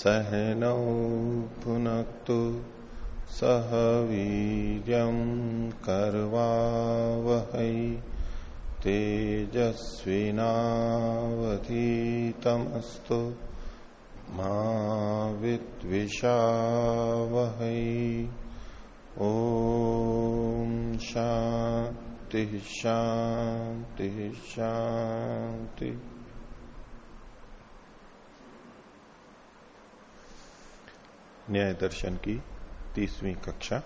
सहनौ भुनक्तु सह वीर्यं कर्वावहै तेजस्विनावधीतमस्तु मा विद्विषावहै। ॐ शान्ति शान्ति शान्ति। न्याय दर्शन की तीसवीं कक्षा।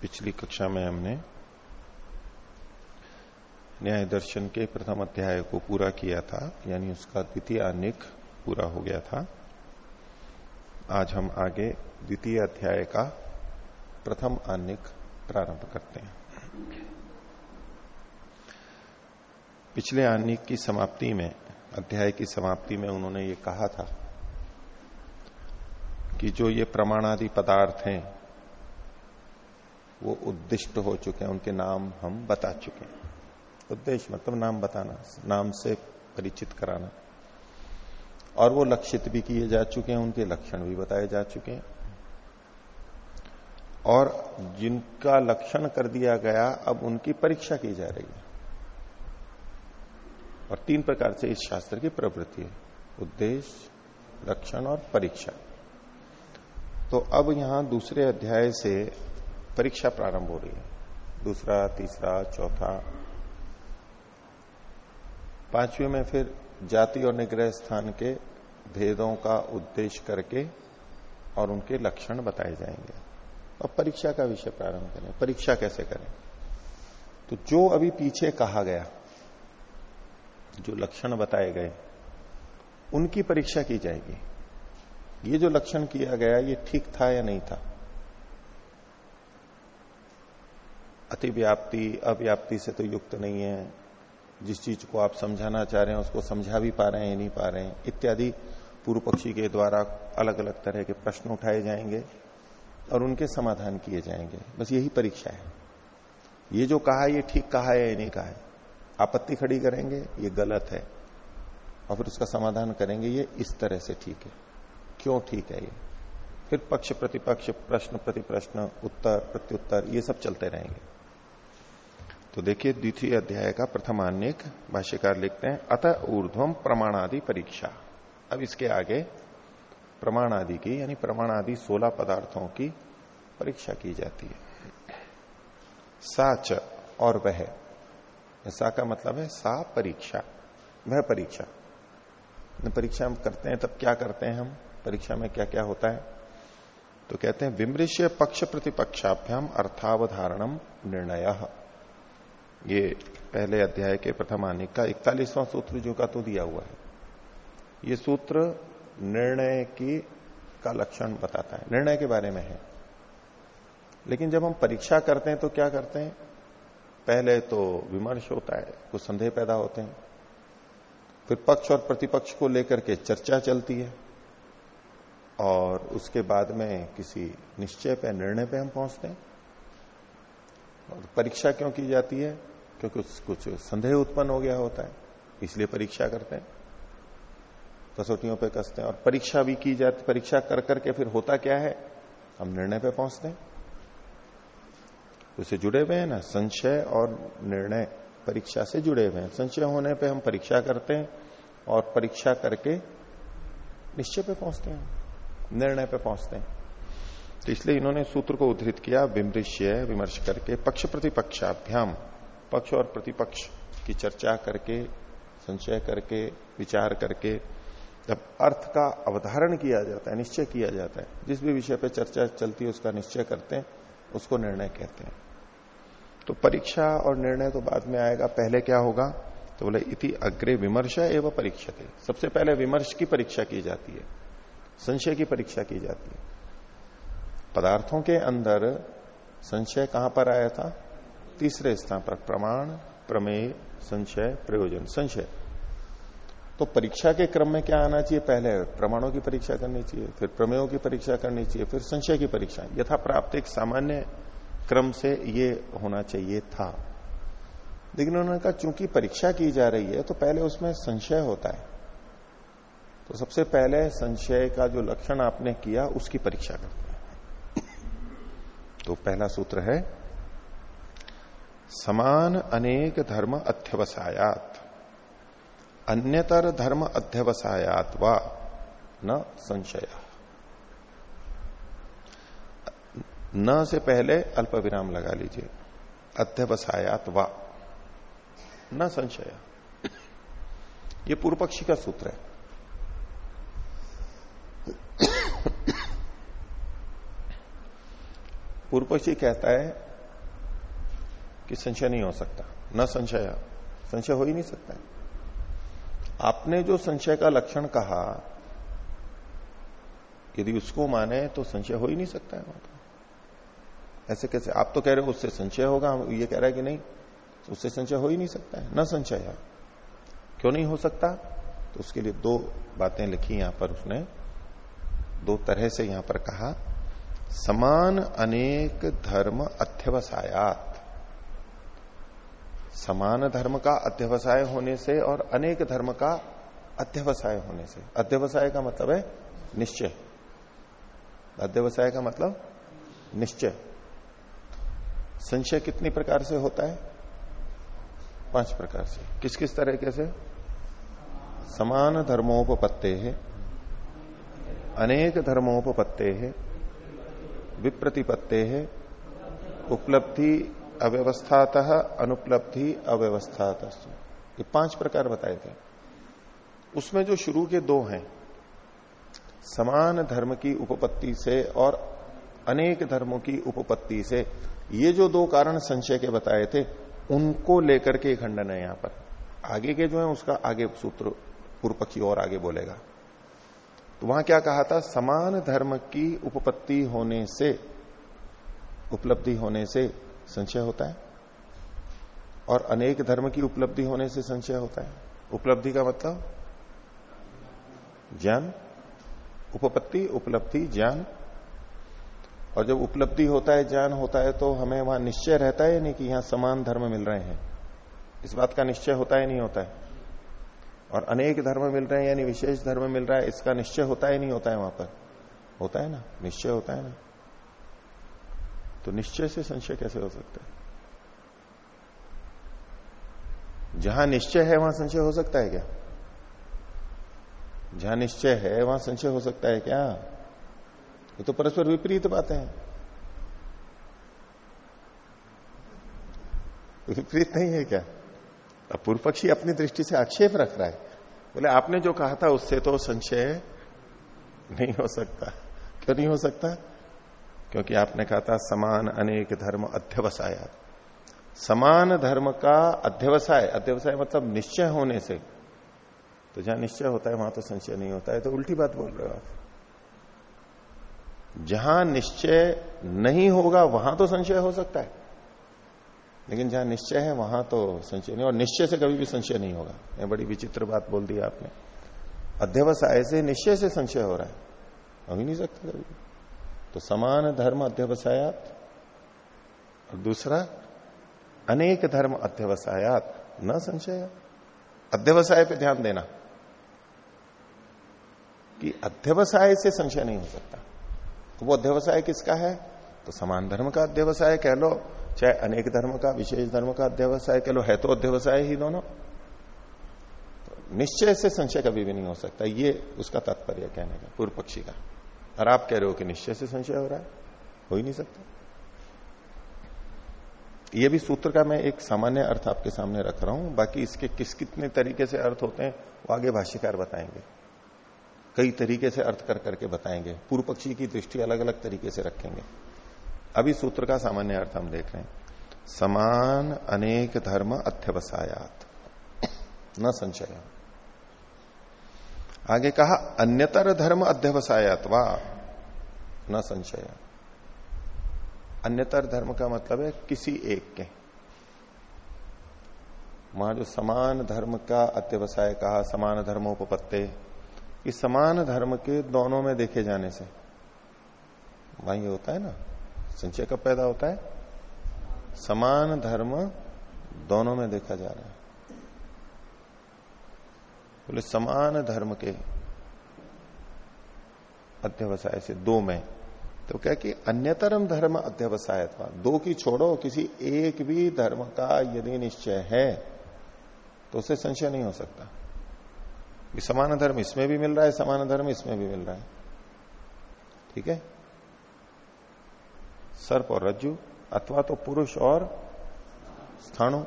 पिछली कक्षा में हमने न्याय दर्शन के प्रथम अध्याय को पूरा किया था, यानी उसका द्वितीय अनिक पूरा हो गया था। आज हम आगे द्वितीय अध्याय का प्रथम अनिक प्रारंभ करते हैं। पिछले आनिक की समाप्ति में अध्याय की समाप्ति में उन्होंने ये कहा था कि जो ये प्रमाणादि पदार्थ हैं, वो उद्दिष्ट हो चुके हैं, उनके नाम हम बता चुके हैं। उद्देश्य मतलब नाम बताना, नाम से परिचित कराना। और वो लक्षित भी किए जा चुके हैं, उनके लक्षण भी बताए जा चुके हैं। और जिनका लक्षण कर दिया गया, अब उनकी परीक्षा की जा रही है। और तीन प्रकार से इस शास्त्र की प्रवृत्ति है, उद्देश्य, लक्षण और परीक्षा। तो अब यहाँ दूसरे अध्याय से परीक्षा प्रारंभ हो रही है। दूसरा, तीसरा, चौथा। पाँचवें में फिर जाति और निग्रह स्थान के भेदों का उद्देश्य करके और उनके लक्षण बताए जाएँगे। और परीक्षा का विषय प्रारंभ करें। परीक्षा कैसे करें? तो जो अभी पीछे कहा गया जो लक्षण बताए गए, उनकी परीक्षा की जाएगी। ये जो लक्षण किया गया, ये ठीक था या नहीं था? अतिव्याप्ति, अव्याप्ति से तो युक्त नहीं है। जिस चीज़ को आप समझाना चाह रहे हैं, उसको समझा भी पा रहे हैं नहीं पा रहे हैं, इत्यादि पूर्व पक्षी के द्वारा अलग अलग तरह के प्रश्न उठाए जाएँगे और उनके समाधान किए जाएँगे। बस यही परीक्षा है। ये जो कहा, ये ठीक कहा है या नहीं कहा है? आपत्ति खड़ी करेंगे, ये गलत है। और फिर उसका समाधान करेंगे, ये इस तरह से ठीक है। क्यों ठीक है ये? फिर पक्ष प्रतिपक्ष, प्रश्न प्रति प्रश्न उत्तर प्रत्युत्तर, ये सब चलते रहेंगे। तो देखिए, द्वितीय अध्याय का प्रथमान्यक भाष्यकार लिखते हैं, अतः ऊर्ध्वम प्रमाणादि परीक्षा। अब इसके आगे प्रमाण आदि की, यानी प्रमाण आदि सोलह पदार्थों की परीक्षा की जाती है। साच और वह। सा का मतलब है सा परीक्षा, वह परीक्षा। परीक्षा हम करते हैं, तब क्या करते हैं हम? परीक्षा में क्या क्या होता है? तो कहते हैं, विमृश्य पक्ष प्रतिपक्षाभ्याम अर्थावधारणम निर्णय। ये पहले अध्याय के प्रथम आने का इकतालीसवां सूत्र जो का तो दिया हुआ है। ये सूत्र निर्णय की का लक्षण बताता है। निर्णय के बारे में है। लेकिन जब हम परीक्षा करते हैं तो क्या करते हैं? पहले तो विमर्श होता है, कुछ संदेह पैदा होते हैं। फिर पक्ष और प्रतिपक्ष को लेकर के चर्चा चलती है और उसके बाद में किसी निश्चय पे, निर्णय पे हम पहुँचते हैं। और परीक्षा क्यों की जाती है? क्योंकि कुछ संदेह उत्पन्न हो गया होता है, इसलिए परीक्षा करते हैं। कसौटियों पे कसते हैं और परीक्षा भी की जाती, परीक्षा कर करके फिर होता क्या है? हम निर्णय पे पहुँचते हैं। उससे जुड़े हुए हैं, ना संशय और निर्णय, परीक्षा से जुड़े हुए हैं। संशय होने पे हम परीक्षा करते हैं और परीक्षा करके निश्चय पे पहुँचते हैं, निर्णय पे पहुँचते हैं। तो इसलिए इन्होंने सूत्र को उद्धृत किया, विमृश्य, विमर्श करके, पक्ष प्रतिपक्षाभ्याम, पक्ष और प्रतिपक्ष की चर्चा करके, संशय करके, विचार करके, जब अर्थ का अवधारण किया जाता है, निश्चय किया जाता है, जिस भी विषय पर चर्चा चलती है, उसका निश्चय करते हैं, उसको निर्णय कहते हैं। तो परीक्षा और निर्णय तो बाद में आएगा, पहले क्या होगा? तो बोले, इति अग्रे विमर्श एवं परीक्षा थे सबसे पहले विमर्श की परीक्षा की जाती है, संशय की परीक्षा की जाती है। पदार्थों के अंदर संशय कहाँ पर आया था? तीसरे स्थान पर, प्रमाण, प्रमेय, संशय, प्रयोजन, संशय। तो परीक्षा के क्रम में क्या आना चाहिए? पहले प्रमाणों की परीक्षा करनी चाहिए, फिर प्रमेयों की परीक्षा करनी चाहिए, फिर संशय की परीक्षा। यथा प्राप्त एक सामान्य क्रम से ये होना चाहिए था। लेकिन उन्होंने कहा, चूँकि परीक्षा की जा रही है तो पहले उसमें संशय होता है। तो सबसे पहले संशय का जो लक्षण आपने किया, उसकी परीक्षा करते हैं। तो पहला सूत्र है, समान अनेक धर्म अध्यवसायात। अन्यतर धर्म अध्यवसायात व न संशय। न से पहले अल्प विराम लगा लीजिए। अध्यवसायात व न संशय। ये पूर्व पक्षी का सूत्र है। पूर्व पक्षी कहता है कि संशय नहीं हो सकता। न संशय। संशय हो ही नहीं सकता। है आपने जो संशय का लक्षण कहा, यदि उसको माने तो संशय हो ही नहीं सकता है वहाँ पर। ऐसे कैसे? आप तो कह रहे हो उससे संशय होगा, हम ये कह रहा है कि नहीं तो उससे संशय हो ही नहीं सकता है, न संशय क्यों नहीं हो सकता? तो उसके लिए दो बातें लिखी यहाँ पर उसने, दो तरह से यहाँ पर कहा, समान अनेक धर्म अध्यवसायात। समान धर्म का अध्यवसाय होने से और अनेक धर्म का अध्यवसाय होने से। अध्यवसाय का मतलब है निश्चय। अध्यवसाय का मतलब निश्चय। संशय कितनी प्रकार से होता है? पाँच प्रकार से। किस किस तरीके से? समान धर्मोपत्ते है अनेक धर्मोपत्ते है विप्रतिपत्ते है उपलब्धि अव्यवस्थातः, अनुपलब्धि अव्यवस्थात ये पाँच प्रकार बताए थे। उसमें जो शुरू के दो हैं, समान धर्म की उपपत्ति से और अनेक धर्मों की उपपत्ति से ये जो दो कारण संशय के बताए थे, उनको लेकर के खंडन है यहाँ पर। आगे के जो है, उसका आगे सूत्र पूर्व पक्षी और आगे बोलेगा। तो वहाँ क्या कहा था? समान धर्म की उपपत्ति होने से, उपलब्धि होने से संशय होता है। और अनेक धर्म की उपलब्धि होने से संशय होता है। उपलब्धि का मतलब? ज्ञान। उपपत्ति, उपलब्धि, ज्ञान। और जब उपलब्धि होता है, ज्ञान होता है तो हमें वहाँ निश्चय रहता है नहीं कि यहाँ समान धर्म मिल रहे हैं। इस बात का निश्चय होता है नहीं होता है। और अनेक धर्म मिल रहे हैं, यानी विशेष धर्म मिल रहा है, इसका निश्चय होता है नहीं होता है वहाँ पर। होता है ना? निश्चय होता है ना? तो निश्चय से संशय कैसे हो सकता है? जहाँ निश्चय है, वहाँ संशय हो सकता है क्या? जहाँ निश्चय है, वहाँ संशय हो सकता है क्या? ये तो परस्पर विपरीत बातें हैं। विपरीत नहीं है क्या? अब पूर्व पक्षी अपनी दृष्टि से आक्षेप रख रहा है। बोले, आपने जो कहा था, उससे तो संशय नहीं हो सकता। क्यों नहीं हो सकता? क्योंकि आपने कहा था, समान अनेक धर्म अध्यवसाय। समान धर्म का अध्यवसाय अध्यवसाय मतलब निश्चय होने से। तो जहाँ निश्चय होता है, वहाँ तो संशय नहीं होता है। तो उल्टी बात बोल रहे हो आप। जहाँ निश्चय नहीं होगा, वहाँ तो संशय हो सकता है। लेकिन जहाँ निश्चय है, वहाँ तो संशय नहीं, और निश्चय से कभी भी संशय नहीं होगा। यह बड़ी विचित्र बात बोल दी आपने। अध्यवसाय से निश्चय से संशय हो रहा है। ही नहीं सकता कभी तो समान धर्म अध्यवसायात, और दूसरा, अनेक धर्म अध्यवसायात, न संशय। अध्यवसाय पे ध्यान देना कि अध्यवसाय से संशय नहीं हो सकता। तो वो अध्यवसाय किसका है? तो समान धर्म का अध्यवसाय कह लो, चाहे अनेक धर्म का, विशेष धर्म का अध्यवसाय कह लो, है तो अध्यवसाय ही दोनों। तो निश्चय से संशय कभी भी नहीं हो सकता, ये उसका तात्पर्य कहने का, पूर्व पक्षी का। और आप कह रहे हो कि निश्चय से संशय हो रहा है? हो ही नहीं सकता। ये भी सूत्र का मैं एक सामान्य अर्थ आपके सामने रख रहा हूँ, बाकी इसके किस कितने तरीके से अर्थ होते हैं, वो आगे भाष्यकार बताएँगे। कई तरीके से अर्थ कर करके बताएँगे। पूर्व पक्षी की दृष्टि अलग अलग तरीके से रखेंगे। अभी सूत्र का सामान्य अर्थ हम देख रहे हैं। समान अनेक धर्म अध्यवसायात न संशय। आगे कहा, अन्यतर धर्म अध्यवसायात वा न संशय। अन्यतर धर्म का मतलब है किसी एक के। वहाँ जो समान धर्म का अत्यवसाय कहा, समान धर्मोपत्ते कि समान धर्म के दोनों में देखे जाने से। वही होता है ना, संचय कब पैदा होता है? समान धर्म दोनों में देखा जा रहा है। बोले, समान धर्म के अध्यवसाय से दो में तो क्या कि अन्यतरम धर्म अध्यवसाय दो की छोड़ो, किसी एक भी धर्म का यदि निश्चय है तो उसे संशय नहीं हो सकता। समान धर्म इसमें भी मिल रहा है, समान धर्म इसमें भी मिल रहा है। ठीक है? सर्प और रज्जु, अथवा तो पुरुष और स्थाणु।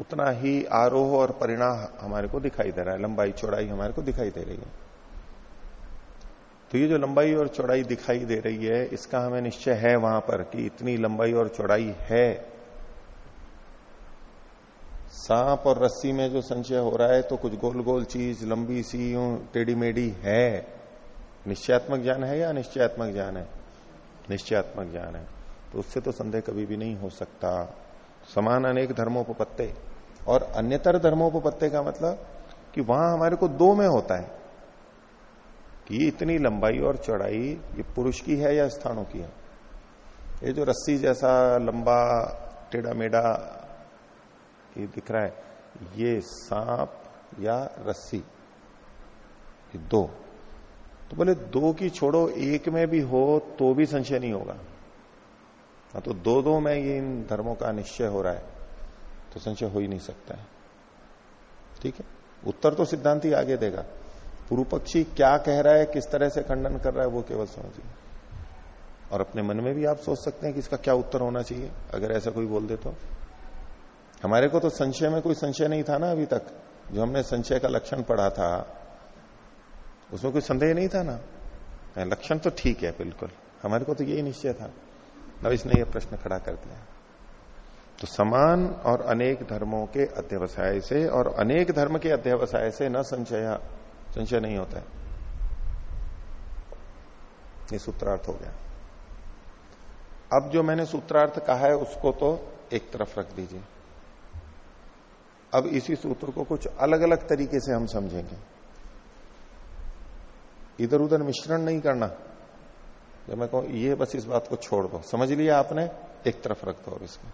उतना ही आरोह और परिणाम हमारे को दिखाई दे रहा है, लंबाई चौड़ाई हमारे को दिखाई दे रही है। तो ये जो लंबाई और चौड़ाई दिखाई दे रही है, इसका हमें निश्चय है वहाँ पर कि इतनी लंबाई और चौड़ाई है। सांप और रस्सी में जो संचय हो रहा है तो कुछ गोल गोल चीज़, लंबी सी टेढ़ी मेढ़ी है। निश्चयात्मक ज्ञान है या अनिश्चयात्मक ज्ञान है? निश्चयात्मक ज्ञान है। तो उससे तो संदेह कभी भी नहीं हो सकता। समान अनेक धर्मोपत्ते और अन्यतर धर्मोपत्ते का मतलब कि वहाँ हमारे को दो में होता है। कि इतनी लंबाई और चौड़ाई ये पुरुष की है या स्थानों की है? ये जो रस्सी जैसा लंबा टेढ़ा मेढ़ा ये दिख रहा है, ये सांप या रस्सी? ये दो। तो बोले, दो की छोड़ो, एक में भी हो तो भी संशय नहीं होगा। हाँ तो दो दो में ये इन धर्मों का निश्चय हो रहा है तो संशय हो ही नहीं सकता है। ठीक है? उत्तर तो सिद्धांत ही आगे देगा। पूर्व पक्षी क्या कह रहा है, किस तरह से खंडन कर रहा है, वो केवल समझिए। और अपने मन में भी आप सोच सकते हैं कि इसका क्या उत्तर होना चाहिए, अगर ऐसा कोई बोल दे तो। हमारे को तो संशय में कोई संशय नहीं था ना अभी तक। जो हमने संशय का लक्षण पढ़ा था, उसमें कोई संदेह नहीं था ना? लक्षण तो ठीक है, बिल्कुल। हमारे को तो यही निश्चय था। अब इसने यह प्रश्न खड़ा कर दिया। तो समान और अनेक धर्मों के अध्यवसाय से और अनेक धर्म के अध्यवसाय से न संशय संशय नहीं होता है। ये सूत्रार्थ हो गया। अब जो मैंने सूत्रार्थ कहा है, उसको तो एक तरफ़ रख दीजिए। अब इसी सूत्र को कुछ अलग अलग तरीके से हम समझेंगे। इधर उधर मिश्रण नहीं करना। जब मैं कहूँ, ये बस इस बात को छोड़ दो। समझ लिया आपने? एक तरफ़ रख दो इसको।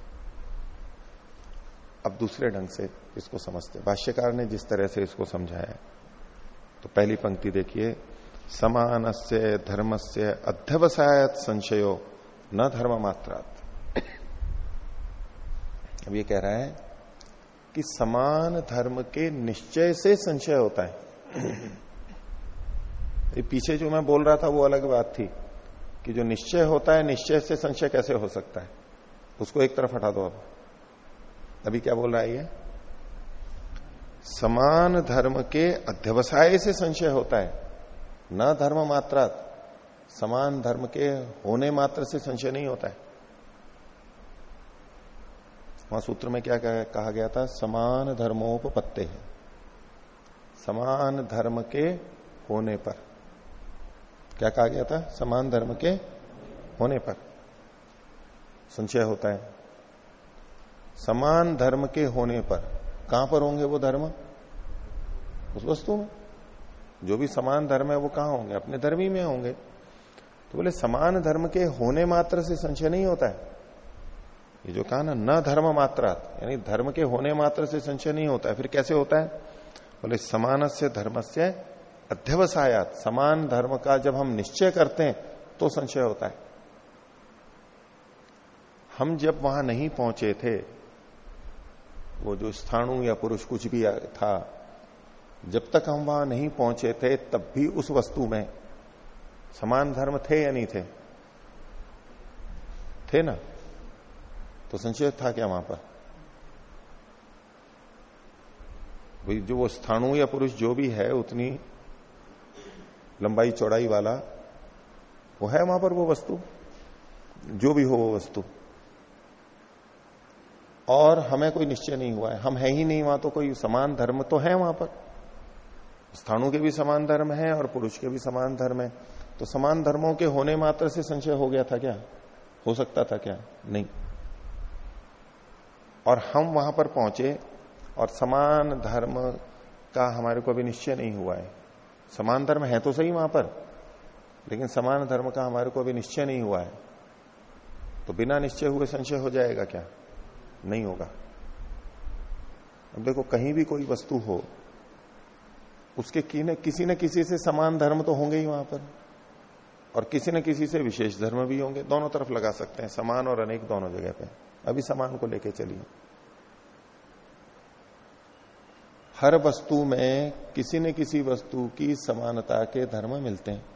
अब दूसरे ढंग से इसको समझते। भाष्यकार ने जिस तरह से इसको समझाया तो पहली पंक्ति देखिए समान से धर्म से अध्यवसायत संशयो न धर्म मात्रात अब ये कह रहा है कि समान धर्म के निश्चय से संशय होता है। ये पीछे जो मैं बोल रहा था वो अलग बात थी कि जो निश्चय होता है, निश्चय से संशय कैसे हो सकता है? उसको एक तरफ़ हटा दो अब। अभी क्या बोल रहा है ये? समान धर्म के अध्यवसाय से संशय होता है। न धर्म मात्रा समान धर्म के होने मात्र से संशय नहीं होता है। वहाँ सूत्र में क्या कहा गया था? समान धर्मोपत्ते है। समान धर्म के होने पर। क्या कहा गया था? समान धर्म के होने पर। संशय होता है। समान धर्म के होने पर। कहाँ पर होंगे वो धर्म? उस वस्तु में। जो भी समान धर्म है वो कहाँ होंगे? अपने धर्म ही में होंगे। तो बोले, समान धर्म के होने मात्र से संशय नहीं होता है। ये जो कहा ना, न धर्म मात्रा यानी धर्म के होने मात्र से संशय नहीं होता है, फिर कैसे होता है? बोले समान से धर्म से अध्यवसायात, समान धर्म का जब हम निश्चय करते हैं तो संशय होता है। हम जब वहाँ नहीं पहुँचे थे, वो जो स्थाणु या पुरुष कुछ भी था, जब तक हम वहाँ नहीं पहुँचे थे, तब भी उस वस्तु में समान धर्म थे या नहीं थे? थे ना? तो संशय था क्या वहाँ पर? भाई, जो वो स्थाणु या पुरुष जो भी है, उतनी लंबाई चौड़ाई वाला, वो है वहाँ पर वो वस्तु? जो भी हो वो वस्तु। और हमें कोई निश्चय नहीं हुआ है। हम है ही नहीं वहाँ तो कोई समान धर्म तो है वहाँ पर? स्थाणु के भी समान धर्म है और पुरुष के भी समान धर्म है। तो समान धर्मों के होने मात्र से संशय हो गया था क्या? हो सकता था क्या? नहीं। और हम वहाँ पर पहुँचे और समान धर्म का हमारे को अभी निश्चय नहीं हुआ है। समान धर्म है तो सही वहाँ पर, लेकिन समान धर्म का हमारे को अभी निश्चय नहीं हुआ है। तो बिना निश्चय हुए संशय हो जाएगा क्या? नहीं होगा। अब देखो, कहीं भी कोई वस्तु हो, उसके किसी न किसी से समान धर्म तो होंगे ही वहाँ पर, और किसी न किसी से विशेष धर्म भी होंगे। दोनों तरफ़ लगा सकते हैं, समान और अनेक दोनों जगह पे। अभी समान को लेके चलिए। हर वस्तु में किसी न किसी वस्तु की समानता के धर्म मिलते हैं।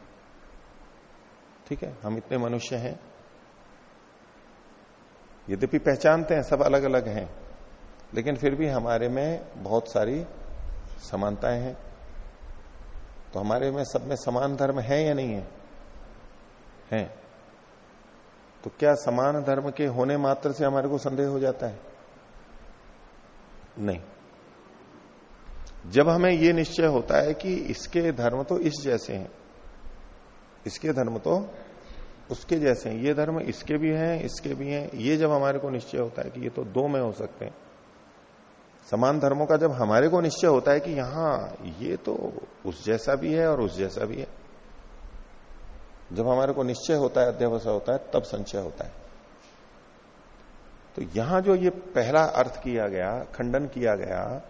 ठीक है? हम इतने मनुष्य हैं। यद्यपि पहचानते हैं, सब अलग अलग हैं, लेकिन फिर भी हमारे में बहुत सारी समानताएँ हैं। तो हमारे में सब में समान धर्म है या नहीं है? हैं। तो क्या समान धर्म के होने मात्र से हमारे को संदेह हो जाता है? नहीं। जब हमें यह निश्चय होता है कि इसके धर्म तो इस जैसे हैं, इसके धर्म तो उसके जैसे हैं, ये धर्म इसके भी हैं, इसके भी हैं, ये जब हमारे को निश्चय होता है कि ये तो दो में हो सकते हैं। समान धर्मों का जब हमारे को निश्चय होता है कि यहाँ ये तो उस जैसा भी है और उस जैसा भी है जब हमारे को निश्चय होता है अध्यवसाय होता है, तब संचय होता है। तो यहाँ जो ये पहला अर्थ किया गया, खंडन किया गया,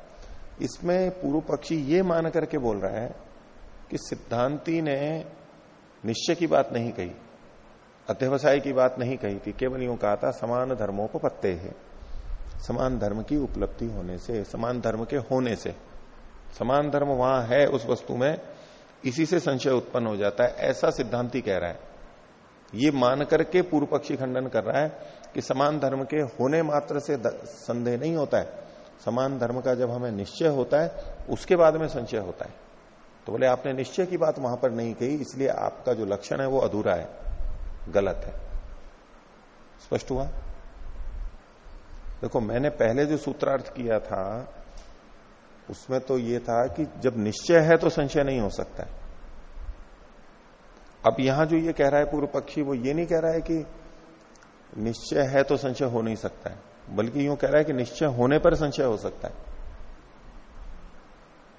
इसमें पूर्व पक्षी ये मान करके बोल रहा है कि सिद्धांति ने निश्चय की बात नहीं कही अध्यवसाय की बात नहीं कही थी, केवल यूँ कहा था, समान धर्मों को पत्ते है। समान धर्म की उपलब्धि होने से, समान धर्म के होने से, समान धर्म वहाँ है उस वस्तु में इसी से संशय उत्पन्न हो जाता है, ऐसा सिद्धांति कह रहा है। ये मान करके पूर्व पक्षी खंडन कर रहा है कि समान धर्म के होने मात्र से संदेह नहीं होता है। समान धर्म का जब हमें निश्चय होता है, उसके बाद में संशय होता है। तो बोले, आपने निश्चय की बात वहाँ पर नहीं कही, इसलिए आपका जो लक्षण है वो अधूरा है, गलत है। स्पष्ट हुआ? देखो, मैंने पहले जो सूत्रार्थ किया था उसमें तो ये था कि जब निश्चय है तो संशय नहीं हो सकता है। अब यहाँ जो ये कह रहा है पूर्व पक्षी, वो ये नहीं कह रहा है कि निश्चय है तो संशय हो नहीं सकता है, बल्कि यूँ कह रहा है कि निश्चय होने पर संशय हो सकता है।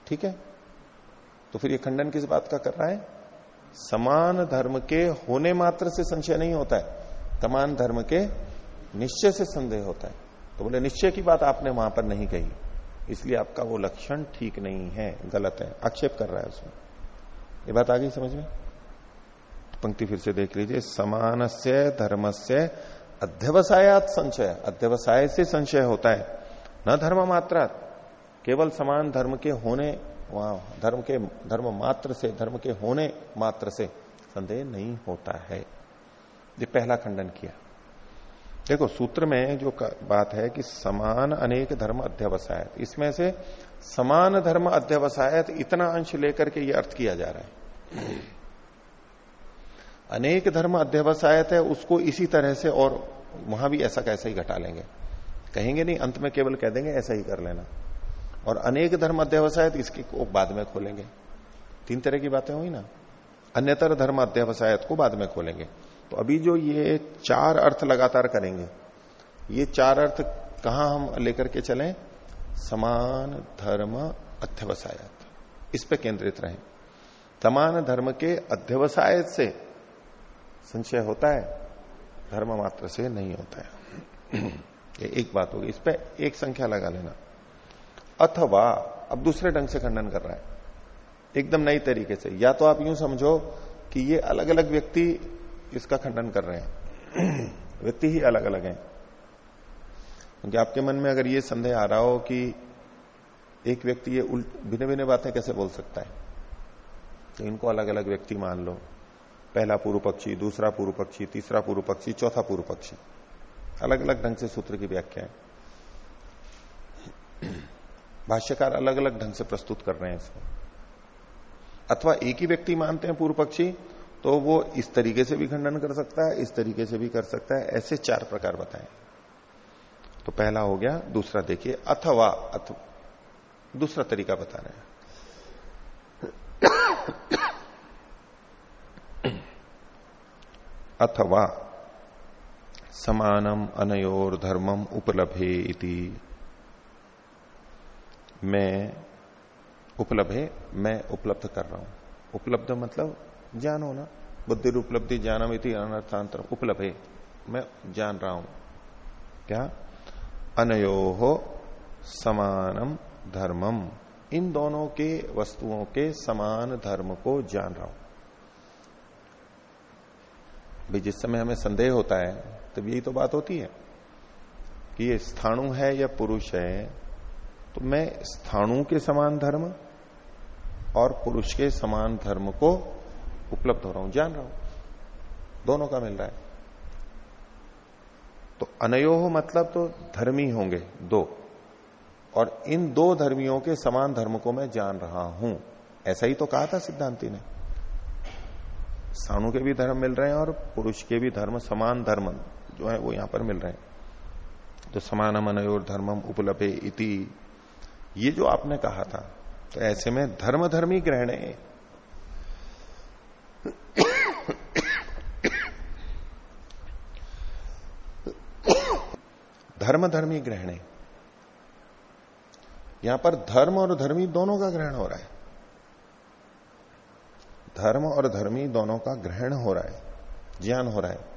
ठीक है? तो फिर ये खंडन किस बात का कर रहा है? समान धर्म के होने मात्र से संशय नहीं होता है समान धर्म के निश्चय से संदेह होता है। तो बोले, निश्चय की बात आपने वहाँ पर नहीं कही। इसलिए आपका वो लक्षण ठीक नहीं है, गलत है। आक्षेप कर रहा है उसमें। ये बात आ गई समझ में? पंक्ति फिर से देख लीजिए। समान से धर्म से अध्यवसायात संशय। अध्यवसाय से संशय होता है। न धर्म मात्रा केवल समान धर्म के होने, वहाँ धर्म के, धर्म मात्र से, धर्म के होने मात्र से संदेह नहीं होता है। ये पहला खंडन किया। देखो, सूत्र में जो बात है कि समान अनेक धर्म अध्यवसायत। इसमें से समान धर्म अध्यवसायत इतना अंश लेकर के ये अर्थ किया जा रहा है। अनेक धर्म अध्यवसायत है, उसको इसी तरह से और वहाँ भी ऐसा कैसा ही घटा लेंगे। कहेंगे नहीं, अंत में केवल कह देंगे, ऐसा ही कर लेना। और अनेक धर्म अध्यवसायत इसकी को बाद में खोलेंगे। तीन तरह की बातें हुई ना? अन्यतर धर्म अध्यवसायत को बाद में खोलेंगे। तो अभी जो ये चार अर्थ लगातार करेंगे, ये चार अर्थ कहाँ हम लेकर के चलें? समान धर्म अध्यवसायत। इस पे केंद्रित रहें। समान धर्म के अध्यवसाय से संशय होता है, धर्म मात्र से नहीं होता है। ये एक बात होगी। इस पे एक संख्या लगा लेना। अथवा, अब दूसरे ढंग से खंडन कर रहा है। एकदम नई तरीके से। या तो आप यूँ समझो कि ये अलग अलग व्यक्ति इसका खंडन कर रहे हैं? व्यक्ति ही अलग अलग हैं। क्योंकि आपके मन में अगर ये संदेह आ रहा हो कि एक व्यक्ति ये उल्ट भिन्न भिन्न बातें कैसे बोल सकता है? तो इनको अलग अलग व्यक्ति मान लो। पहला पूर्व पक्षी, दूसरा पूर्व पक्षी, तीसरा पूर्व पक्षी, चौथा पूर्व पक्षी। अलग अलग ढंग से सूत्र की व्याख्या है। भाष्यकार अलग अलग ढंग से प्रस्तुत कर रहे हैं इसको। अथवा एक ही व्यक्ति मानते हैं पूर्व पक्षी तो वो इस तरीके से भी खंडन कर सकता है, इस तरीके से भी कर सकता है, ऐसे चार प्रकार बताए। तो पहला हो गया, दूसरा देखिए, अथवा, अथ, दूसरा तरीका बता रहे हैं। अथवा, समानम अनयोर धर्मम उपलभे इति। मैं उपलब्धे मैं उपलब्ध कर रहा हूँ। उपलब्ध मतलब ज्ञान होना बुद्धि उपलब्धि ज्ञानम इति अनर्थांतर उपलब्ध मैं जान रहा हूँ। क्या? अनयो हो समानम धर्मम। इन दोनों के वस्तुओं के समान धर्म को जान रहा हूँ। भाई, जिस समय हमें संदेह होता है, तब यही तो बात होती है कि ये स्थाणु है या पुरुष है तो मैं स्थाणु के समान धर्म और पुरुष के समान धर्म को उपलब्ध हो रहा हूँ, जान रहा हूँ। दोनों का मिल रहा है। तो अनयो मतलब तो धर्मी होंगे, दो। और इन दो धर्मियों के समान धर्म को मैं जान रहा हूँ। ऐसा ही तो कहा था सिद्धांति ने। साणु के भी धर्म मिल रहे हैं और पुरुष के भी धर्म, समान धर्म जो है वो यहाँ पर मिल रहे हैं। तो समानम अनयोर धर्मम उपलभे इति। ये जो आपने कहा था तो ऐसे में धर्म धर्मी ग्रहण धर्म धर्मी ग्रहण यहाँ पर धर्म और धर्मी दोनों का ग्रहण हो रहा है। धर्म और धर्मी दोनों का ग्रहण हो रहा है, ज्ञान हो रहा है।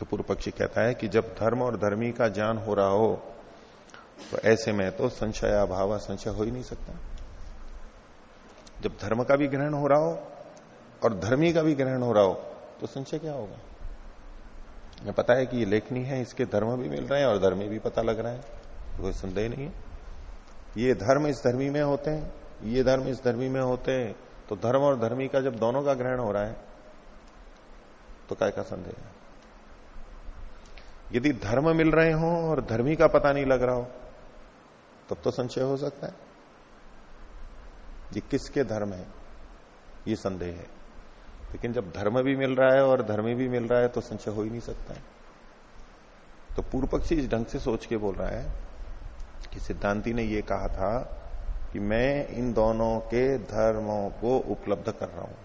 तो पूर्व पक्षी कहता है कि जब धर्म और धर्मी का ज्ञान हो रहा हो तो ऐसे में तो संशय अभाव संशय हो ही नहीं सकता। जब धर्म का भी ग्रहण हो रहा हो और धर्मी का भी ग्रहण हो रहा हो तो संशय क्या होगा? पता है कि ये लेखनी है, इसके धर्म भी मिल रहे हैं और धर्मी भी पता लग रहा है कोई संदेह नहीं है। ये धर्म इस धर्मी में होते हैं, ये धर्म इस धर्मी में होते हैं तो धर्म और धर्मी का जब दोनों का ग्रहण हो रहा है तो काय का संदेह है? यदि धर्म मिल रहे हो और धर्मी का पता नहीं लग रहा हो, तब तो संशय हो सकता है। ये किसके धर्म है? ये संदेह है। लेकिन जब धर्म भी मिल रहा है और धर्मी भी मिल रहा है तो संशय हो ही नहीं सकता है। तो पूर्व पक्षी इस ढंग से सोच के बोल रहा है कि सिद्धांति ने यह कहा था कि मैं इन दोनों के धर्मों को उपलब्ध कर रहा हूँ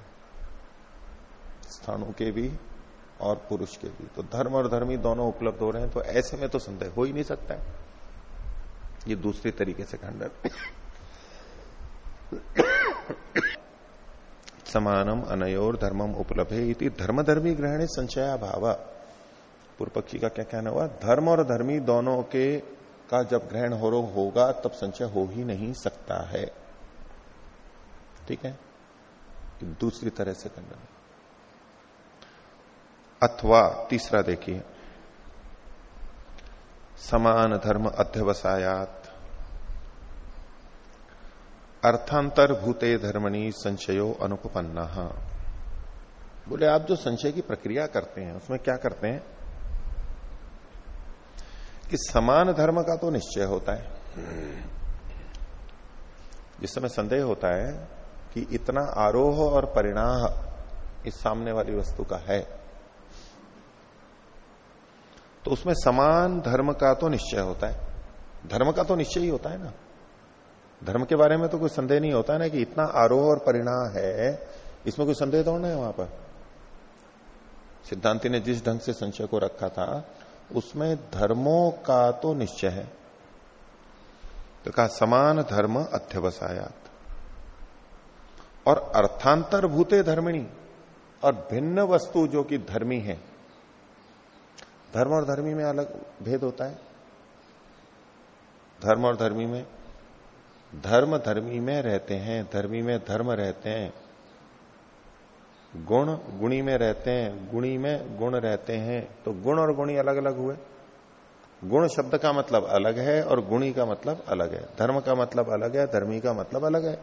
स्थानों के भी और पुरुष के भी। तो धर्म और धर्मी दोनों उपलब्ध हो रहे हैं तो ऐसे में तो संदेह हो ही नहीं सकता है। ये दूसरी तरीके से खंडन। समानम अनयोर धर्मम उपलब्ध इति धर्म धर्मी ग्रहण संशया भाव पूर्व पक्षी का क्या कहना हुआ? धर्म और धर्मी दोनों के का जब ग्रहण हो होगा, तब संचय हो ही नहीं सकता है। ठीक है? दूसरी तरह से खंडन अथवा तीसरा देखिए। समान धर्म अध्यवसायात अर्थांतर भूते धर्मणी संशयो अनुपन्ना बोले, आप जो संशय की प्रक्रिया करते हैं, उसमें क्या करते हैं? कि समान धर्म का तो निश्चय होता है। जिस समय संदेह होता है कि इतना आरोह और परिणाम इस सामने वाली वस्तु का है तो उसमें समान धर्म का तो निश्चय होता है। धर्म का तो निश्चय ही होता है ना। धर्म के बारे में तो कोई संदेह नहीं होता ना कि इतना आरोह और परिणाम है, इसमें कोई संदेह तो है वहाँ पर? सिद्धांति ने जिस ढंग से संशय को रखा था, उसमें धर्मों का तो निश्चय है। तो कहा, समान धर्म अध्यवसायात। और अर्थांतर भूते धर्मिणी और भिन्न वस्तु जो कि धर्मी है, धर्म और धर्मी में अलग भेद होता है। धर्म और धर्मी में धर्म धर्मी में रहते हैं, धर्मी में धर्म रहते हैं। गुण गुणी में रहते हैं, गुणी में गुण रहते हैं तो गुण और गुणी अलग अलग हुए। गुण शब्द का मतलब अलग है और गुणी का मतलब अलग है। धर्म का मतलब अलग है, धर्मी का मतलब अलग है।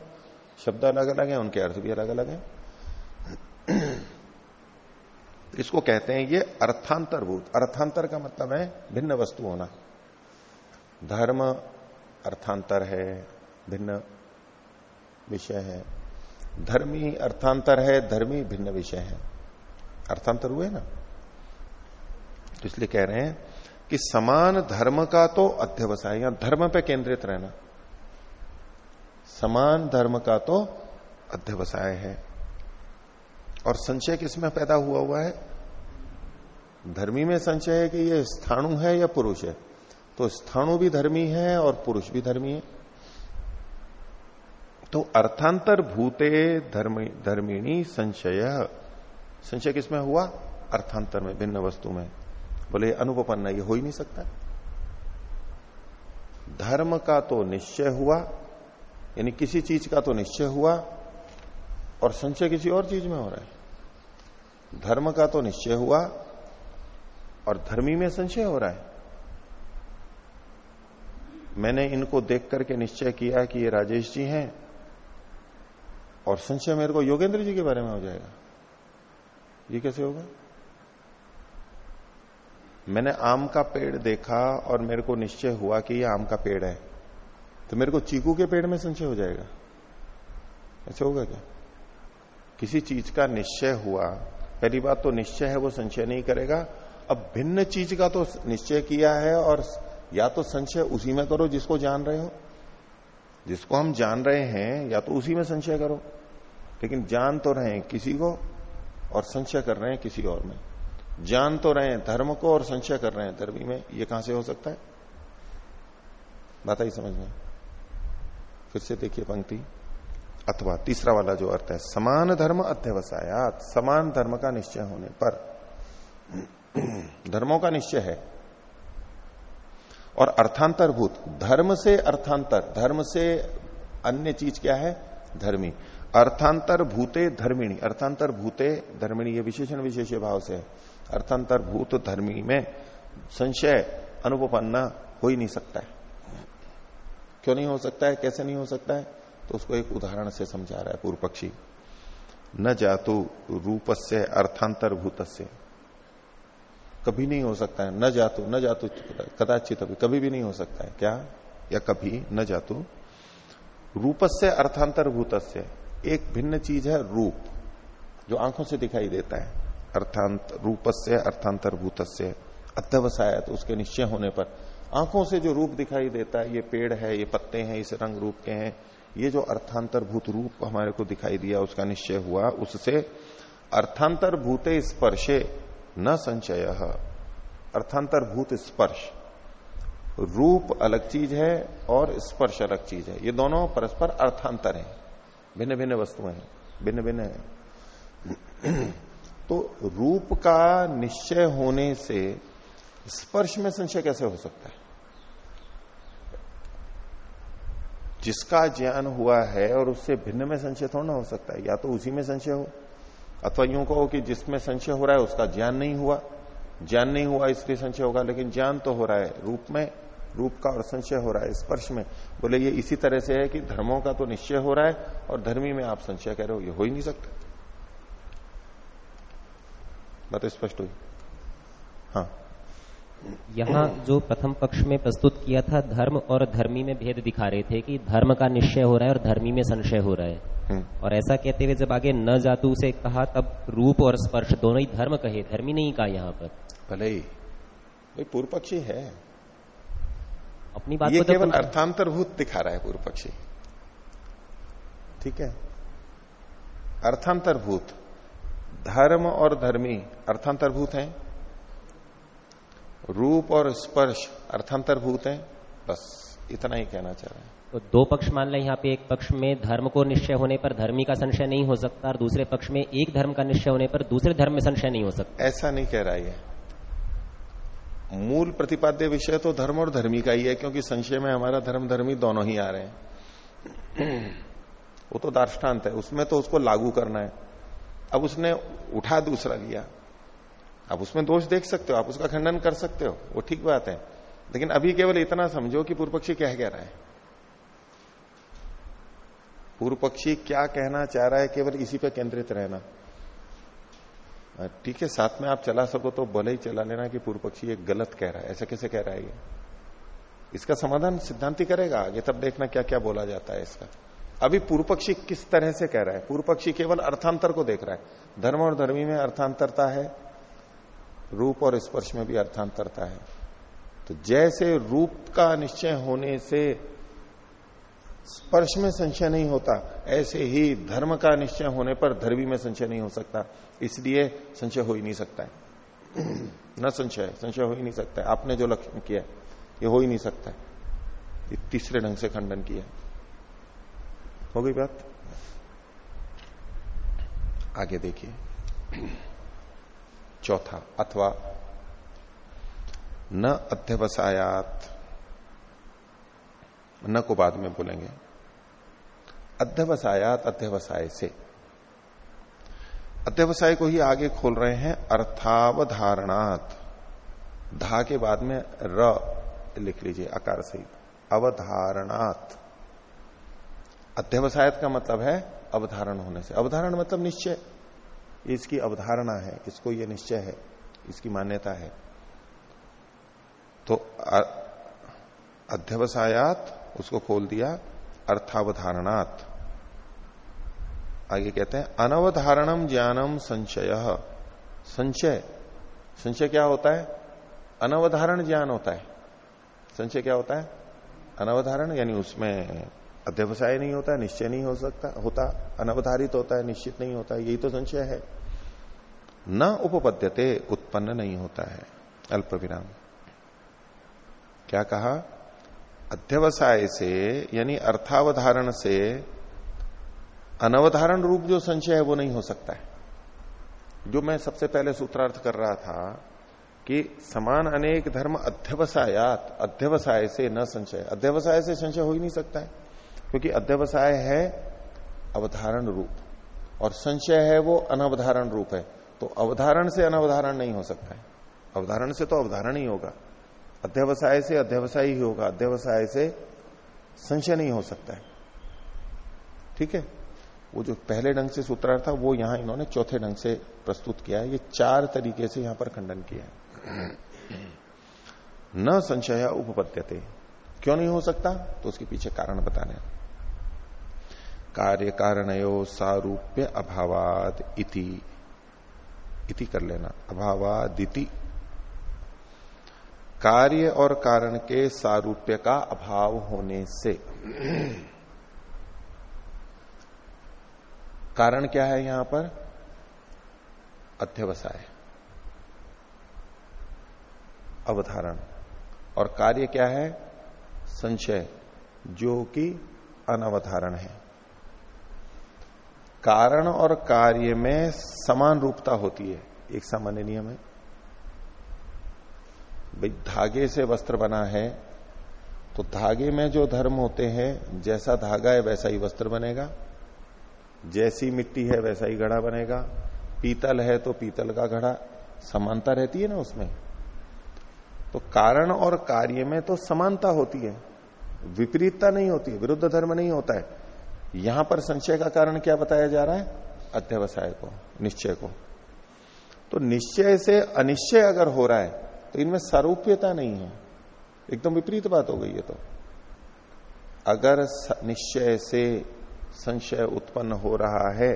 शब्द अलग अलग है, उनके अर्थ भी अलग अलग है। इसको कहते हैं ये अर्थांतरभूत। अर्थांतर का मतलब है भिन्न वस्तु होना। धर्म अर्थांतर है भिन्न विषय है। धर्मी अर्थांतर है, धर्मी भिन्न विषय है। अर्थांतर हुए ना? तो इसलिए कह रहे हैं कि समान धर्म का तो अध्यवसाय या धर्म पे केंद्रित रहना। समान धर्म का तो अध्यवसाय है। और संशय किसमें पैदा हुआ हुआ है? धर्मी में संशय है कि ये स्थाणु है या पुरुष है? तो स्थाणु भी धर्मी है और पुरुष भी धर्मी है। तो अर्थांतर भूते धर्म, धर्मिणी संशय। संशय किसमें हुआ? अर्थांतर में, भिन्न वस्तु में। बोले अनुपन्न ये हो ही नहीं सकता। धर्म का तो निश्चय हुआ, यानी किसी चीज़ का तो निश्चय हुआ, और संशय किसी और चीज़ में हो रहा है। धर्म का तो निश्चय हुआ, और धर्मी में संशय हो रहा है। मैंने इनको देख करके निश्चय किया कि ये राजेश जी हैं और संशय मेरे को योगेंद्र जी के बारे में हो जाएगा। ये कैसे होगा? मैंने आम का पेड़ देखा और मेरे को निश्चय हुआ कि ये आम का पेड़ है। तो मेरे को चीकू के पेड़ में संशय हो जाएगा। ऐसे होगा क्या? किसी चीज़ का निश्चय हुआ। पहली बात तो निश्चय है, वो संशय नहीं करेगा। अब भिन्न चीज़ का तो निश्चय किया है और या तो संशय उसी में करो जिसको जान रहे हो। जिसको हम जान रहे हैं, या तो उसी में संशय करो। लेकिन जान तो रहे हैं किसी को और संशय कर रहे हैं किसी और में। जान तो रहे हैं धर्म को और संशय कर रहे हैं। धर्मी में ये कहाँ से हो सकता है? बात आई समझ में? फिर से देखिए पंक्ति। अथवा तीसरा वाला जो अर्थ है, समान धर्म अध्यवसायात, समान धर्म का निश्चय होने पर। धर्मों का निश्चय है। और अर्थांतरभूत, धर्म से अर्थांतर, धर्म से अन्य चीज़ क्या है? धर्मी। अर्थांतर भूते धर्मिणी अर्थांतर भूते धर्मिणी, ये विशेषण विशेष भाव से अर्थांतर भूत धर्मी में संशय अनुपन्न हो ही नहीं सकता है। क्यों नहीं हो सकता है? कैसे नहीं हो सकता है? तो उसको एक उदाहरण से समझा रहा है पूर्व पक्षी। न जातु रूप से अर्थांतर भूत से कभी नहीं हो सकता है। न जातु न जातु कदाचित अभी कभी भी नहीं हो सकता है। क्या? या कभी न जातु? रूप से अर्थांतर भूत से एक भिन्न चीज़ है रूप, जो आँखों से दिखाई देता है। अर्थांत रूप से अर्थांतर भूत से अध्यवसाय तो उसके निश्चय होने पर। आँखों से जो रूप दिखाई देता है, ये पेड़ है, ये पत्ते हैं, इस रंग रूप के हैं, ये जो अर्थांतर भूत रूप हमारे को दिखाई दिया, उसका निश्चय हुआ, उससे अर्थांतर भूते स्पर्शे न संचय अर्थांतर भूत स्पर्श। रूप अलग चीज़ है और स्पर्श अलग चीज़ है। ये दोनों परस्पर अर्थांतर है। भिन्न भिन्न वस्तुएँ हैं भिन्न भिन्न है। तो रूप का निश्चय होने से स्पर्श में संशय कैसे हो सकता है? जिसका ज्ञान हुआ है और उससे भिन्न में संशय थोड़ा ना हो सकता है, या तो उसी में संशय हो, अथवा यूँ कहो कि जिसमें संशय हो रहा है उसका ज्ञान नहीं हुआ। ज्ञान नहीं हुआ इसलिए संशय होगा, लेकिन ज्ञान तो हो रहा है रूप में। रूप का और संशय हो रहा है स्पर्श में। बोले ये इसी तरह से है कि धर्मों का तो निश्चय हो रहा है और धर्मी में आप संशय कह रहे हो ये हो ही नहीं सकता। बात स्पष्ट हुई? हाँ। यहाँ जो प्रथम पक्ष में प्रस्तुत किया था धर्म और धर्मी में भेद दिखा रहे थे कि धर्म का निश्चय हो रहा है और धर्मी में संशय हो रहा है। हम्म। और ऐसा कहते हुए जब आगे न जातु से कहा तब रूप और स्पर्श दोनों ही धर्म कहे धर्मी नहीं कहा यहाँ पर। भले ही। पूर्व पक्षी है। अपनी बात ये केवल अर्थांतरभूत दिखा रहा है पूर्व पक्षी ठीक है? अर्थांतरभूत। धर्म और धर्मी अर्थांतरभूत हैं। रूप और स्पर्श अर्थांतरभूत हैं। बस इतना ही कहना चाह रहे हैं। तो दो पक्ष मान लें यहाँ पे एक पक्ष में धर्म को निश्चय होने पर धर्मी का संशय नहीं हो सकता और दूसरे पक्ष में एक धर्म का निश्चय होने पर दूसरे धर्म में संशय नहीं हो सकता। ऐसा नहीं कह रहा है मूल प्रतिपाद्य विषय तो धर्म और धर्मी का ही है, क्योंकि संशय में हमारा धर्म, धर्मी दोनों ही आ रहे हैं। वो तो दार्ष्टान्त है, उसमें तो उसको लागू करना है। अब उसने उठा दूसरा लिया। आप उसमें दोष देख सकते हो, आप उसका खंडन कर सकते हो, वो ठीक बात है। लेकिन अभी केवल इतना समझो कि पूर्व पक्षी क्या कह रहा है। पूर्व पक्षी क्या कहना चाह रहा है, केवल इसी पर केंद्रित रहना। ठीक है, साथ में आप चला सको तो भले ही चला लेना कि पूर्व पक्षी एक गलत कह रहा है। ऐसा कैसे कह रहा है ये? इसका समाधान सिद्धांति करेगा आगे, तब देखना क्या क्या बोला जाता है इसका। अभी पूर्व पक्षी किस तरह से कह रहा है? पूर्व पक्षी केवल अर्थांतर को देख रहा है। धर्म और धर्मी में अर्थांतरता है, रूप और स्पर्श में भी अर्थांतरता है। तो जैसे रूप का निश्चय होने से स्पर्श में संशय नहीं होता। ऐसे ही धर्म का निश्चय होने पर धर्मी में संशय नहीं हो सकता। इसलिए संशय हो ही नहीं सकता है। न संशय संशय हो ही नहीं सकता है। आपने जो लक्षण किया ये हो ही नहीं सकता है। ये तीसरे ढंग से खंडन किया हो गई बात? आगे देखिए। चौथा, अथवा न अध्यवसायात। न को बाद में बोलेंगे। अध्यवसायात अध्यवसाय से। अध्यवसाय को ही आगे खोल रहे हैं अर्थावधारणात। धा के बाद में र लिख लीजिए, आकार सहित अवधारणात। अध्यवसायत का मतलब है अवधारण होने से। अवधारण मतलब निश्चय। इसकी अवधारणा है, इसको ये निश्चय है, इसकी मान्यता है। तो अध्यवसायात उसको खोल दिया, अर्थावधारणात। आगे कहते हैं अनवधारणम ज्ञानम संशय। संशय। संशय क्या होता है? अनवधारण ज्ञान होता है। संशय क्या होता है? अनवधारण, यानी उसमें अध्यवसाय नहीं होता, निश्चय नहीं हो सकता, होता, अनवधारित होता है, निश्चित नहीं होता यही तो संशय है। न उपपद्यते, उत्पन्न नहीं होता है। अल्प विराम। क्या कहा? अध्यवसाय से, यानी अर्थावधारण से, अनवधारण रूप जो संशय है वो नहीं हो सकता है। जो मैं सबसे पहले सूत्रार्थ कर रहा था कि समान अनेक धर्म अध्यवसायात, अध्यवसाय से न संशय। अध्यवसाय से संशय हो ही नहीं सकता है, क्योंकि अध्यवसाय है अवधारण रूप, और संशय है वो अनवधारण रूप है। तो अवधारण से अनवधारण नहीं हो सकता है। अवधारण से तो अवधारण ही होगा। अध्यवसाय से अध्यवसाय ही होगा। अध्यवसाय से संशय नहीं हो सकता है। ठीक है? वो जो पहले ढंग से सूत्रार्थ था, वो यहाँ इन्होंने चौथे ढंग से प्रस्तुत किया है। ये चार तरीके से यहाँ पर खंडन किया है। न संशय उपपद्यते। क्यों नहीं हो सकता? तो उसके पीछे कारण बताने कार्य कारणयो सारूप्य अभावाद इति। इति कर लेना। अभावादिति कार्य और कारण के सारूप्य का अभाव होने से। कारण क्या है यहाँ पर? अध्यवसाय। अवधारण। और कार्य क्या है? संशय, जो कि अनवधारण है। कारण और कार्य में समान रूपता होती है। एक सामान्य नियम है। धागे से वस्त्र बना है तो धागे में जो धर्म होते हैं, जैसा धागा है वैसा ही वस्त्र बनेगा। जैसी मिट्टी है वैसा ही घड़ा बनेगा। पीतल है तो पीतल का घड़ा। समानता रहती है ना उसमें? तो कारण और कार्य में तो समानता होती है। विपरीतता नहीं होती है विरुद्ध धर्म नहीं होता है। यहाँ पर संशय का कारण क्या बताया जा रहा है? अध्यवसाय को, निश्चय को। तो निश्चय से अनिश्चय अगर हो रहा है तो इनमें सारूप्यता नहीं है। एकदम विपरीत बात हो गई है तो। अगर निश्चय से संशय उत्पन्न हो रहा है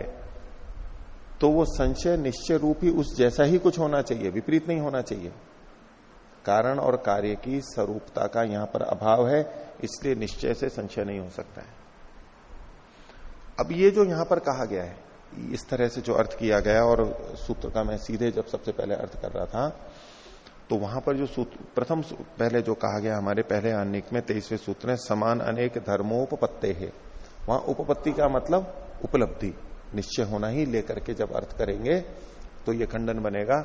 तो वो संशय निश्चय रूप ही उस जैसा ही कुछ होना चाहिए, विपरीत नहीं होना चाहिए। कारण और कार्य की स्वरूपता का यहाँ पर अभाव है, इसलिए निश्चय से संशय नहीं हो सकता है। अब ये जो यहाँ पर कहा गया है, इस तरह से जो अर्थ किया गया, और सूत्र का मैं सीधे जब सबसे पहले अर्थ कर रहा था तो वहाँ पर जो सूत्र, प्रथम पहले जो कहा गया हमारे पहले अनेक में तेईसवें सूत्र है, समान अनेक धर्मोपत्ते है। वहाँ उपपत्ति का मतलब उपलब्धि, निश्चय होना ही लेकर के जब अर्थ करेंगे तो ये खंडन बनेगा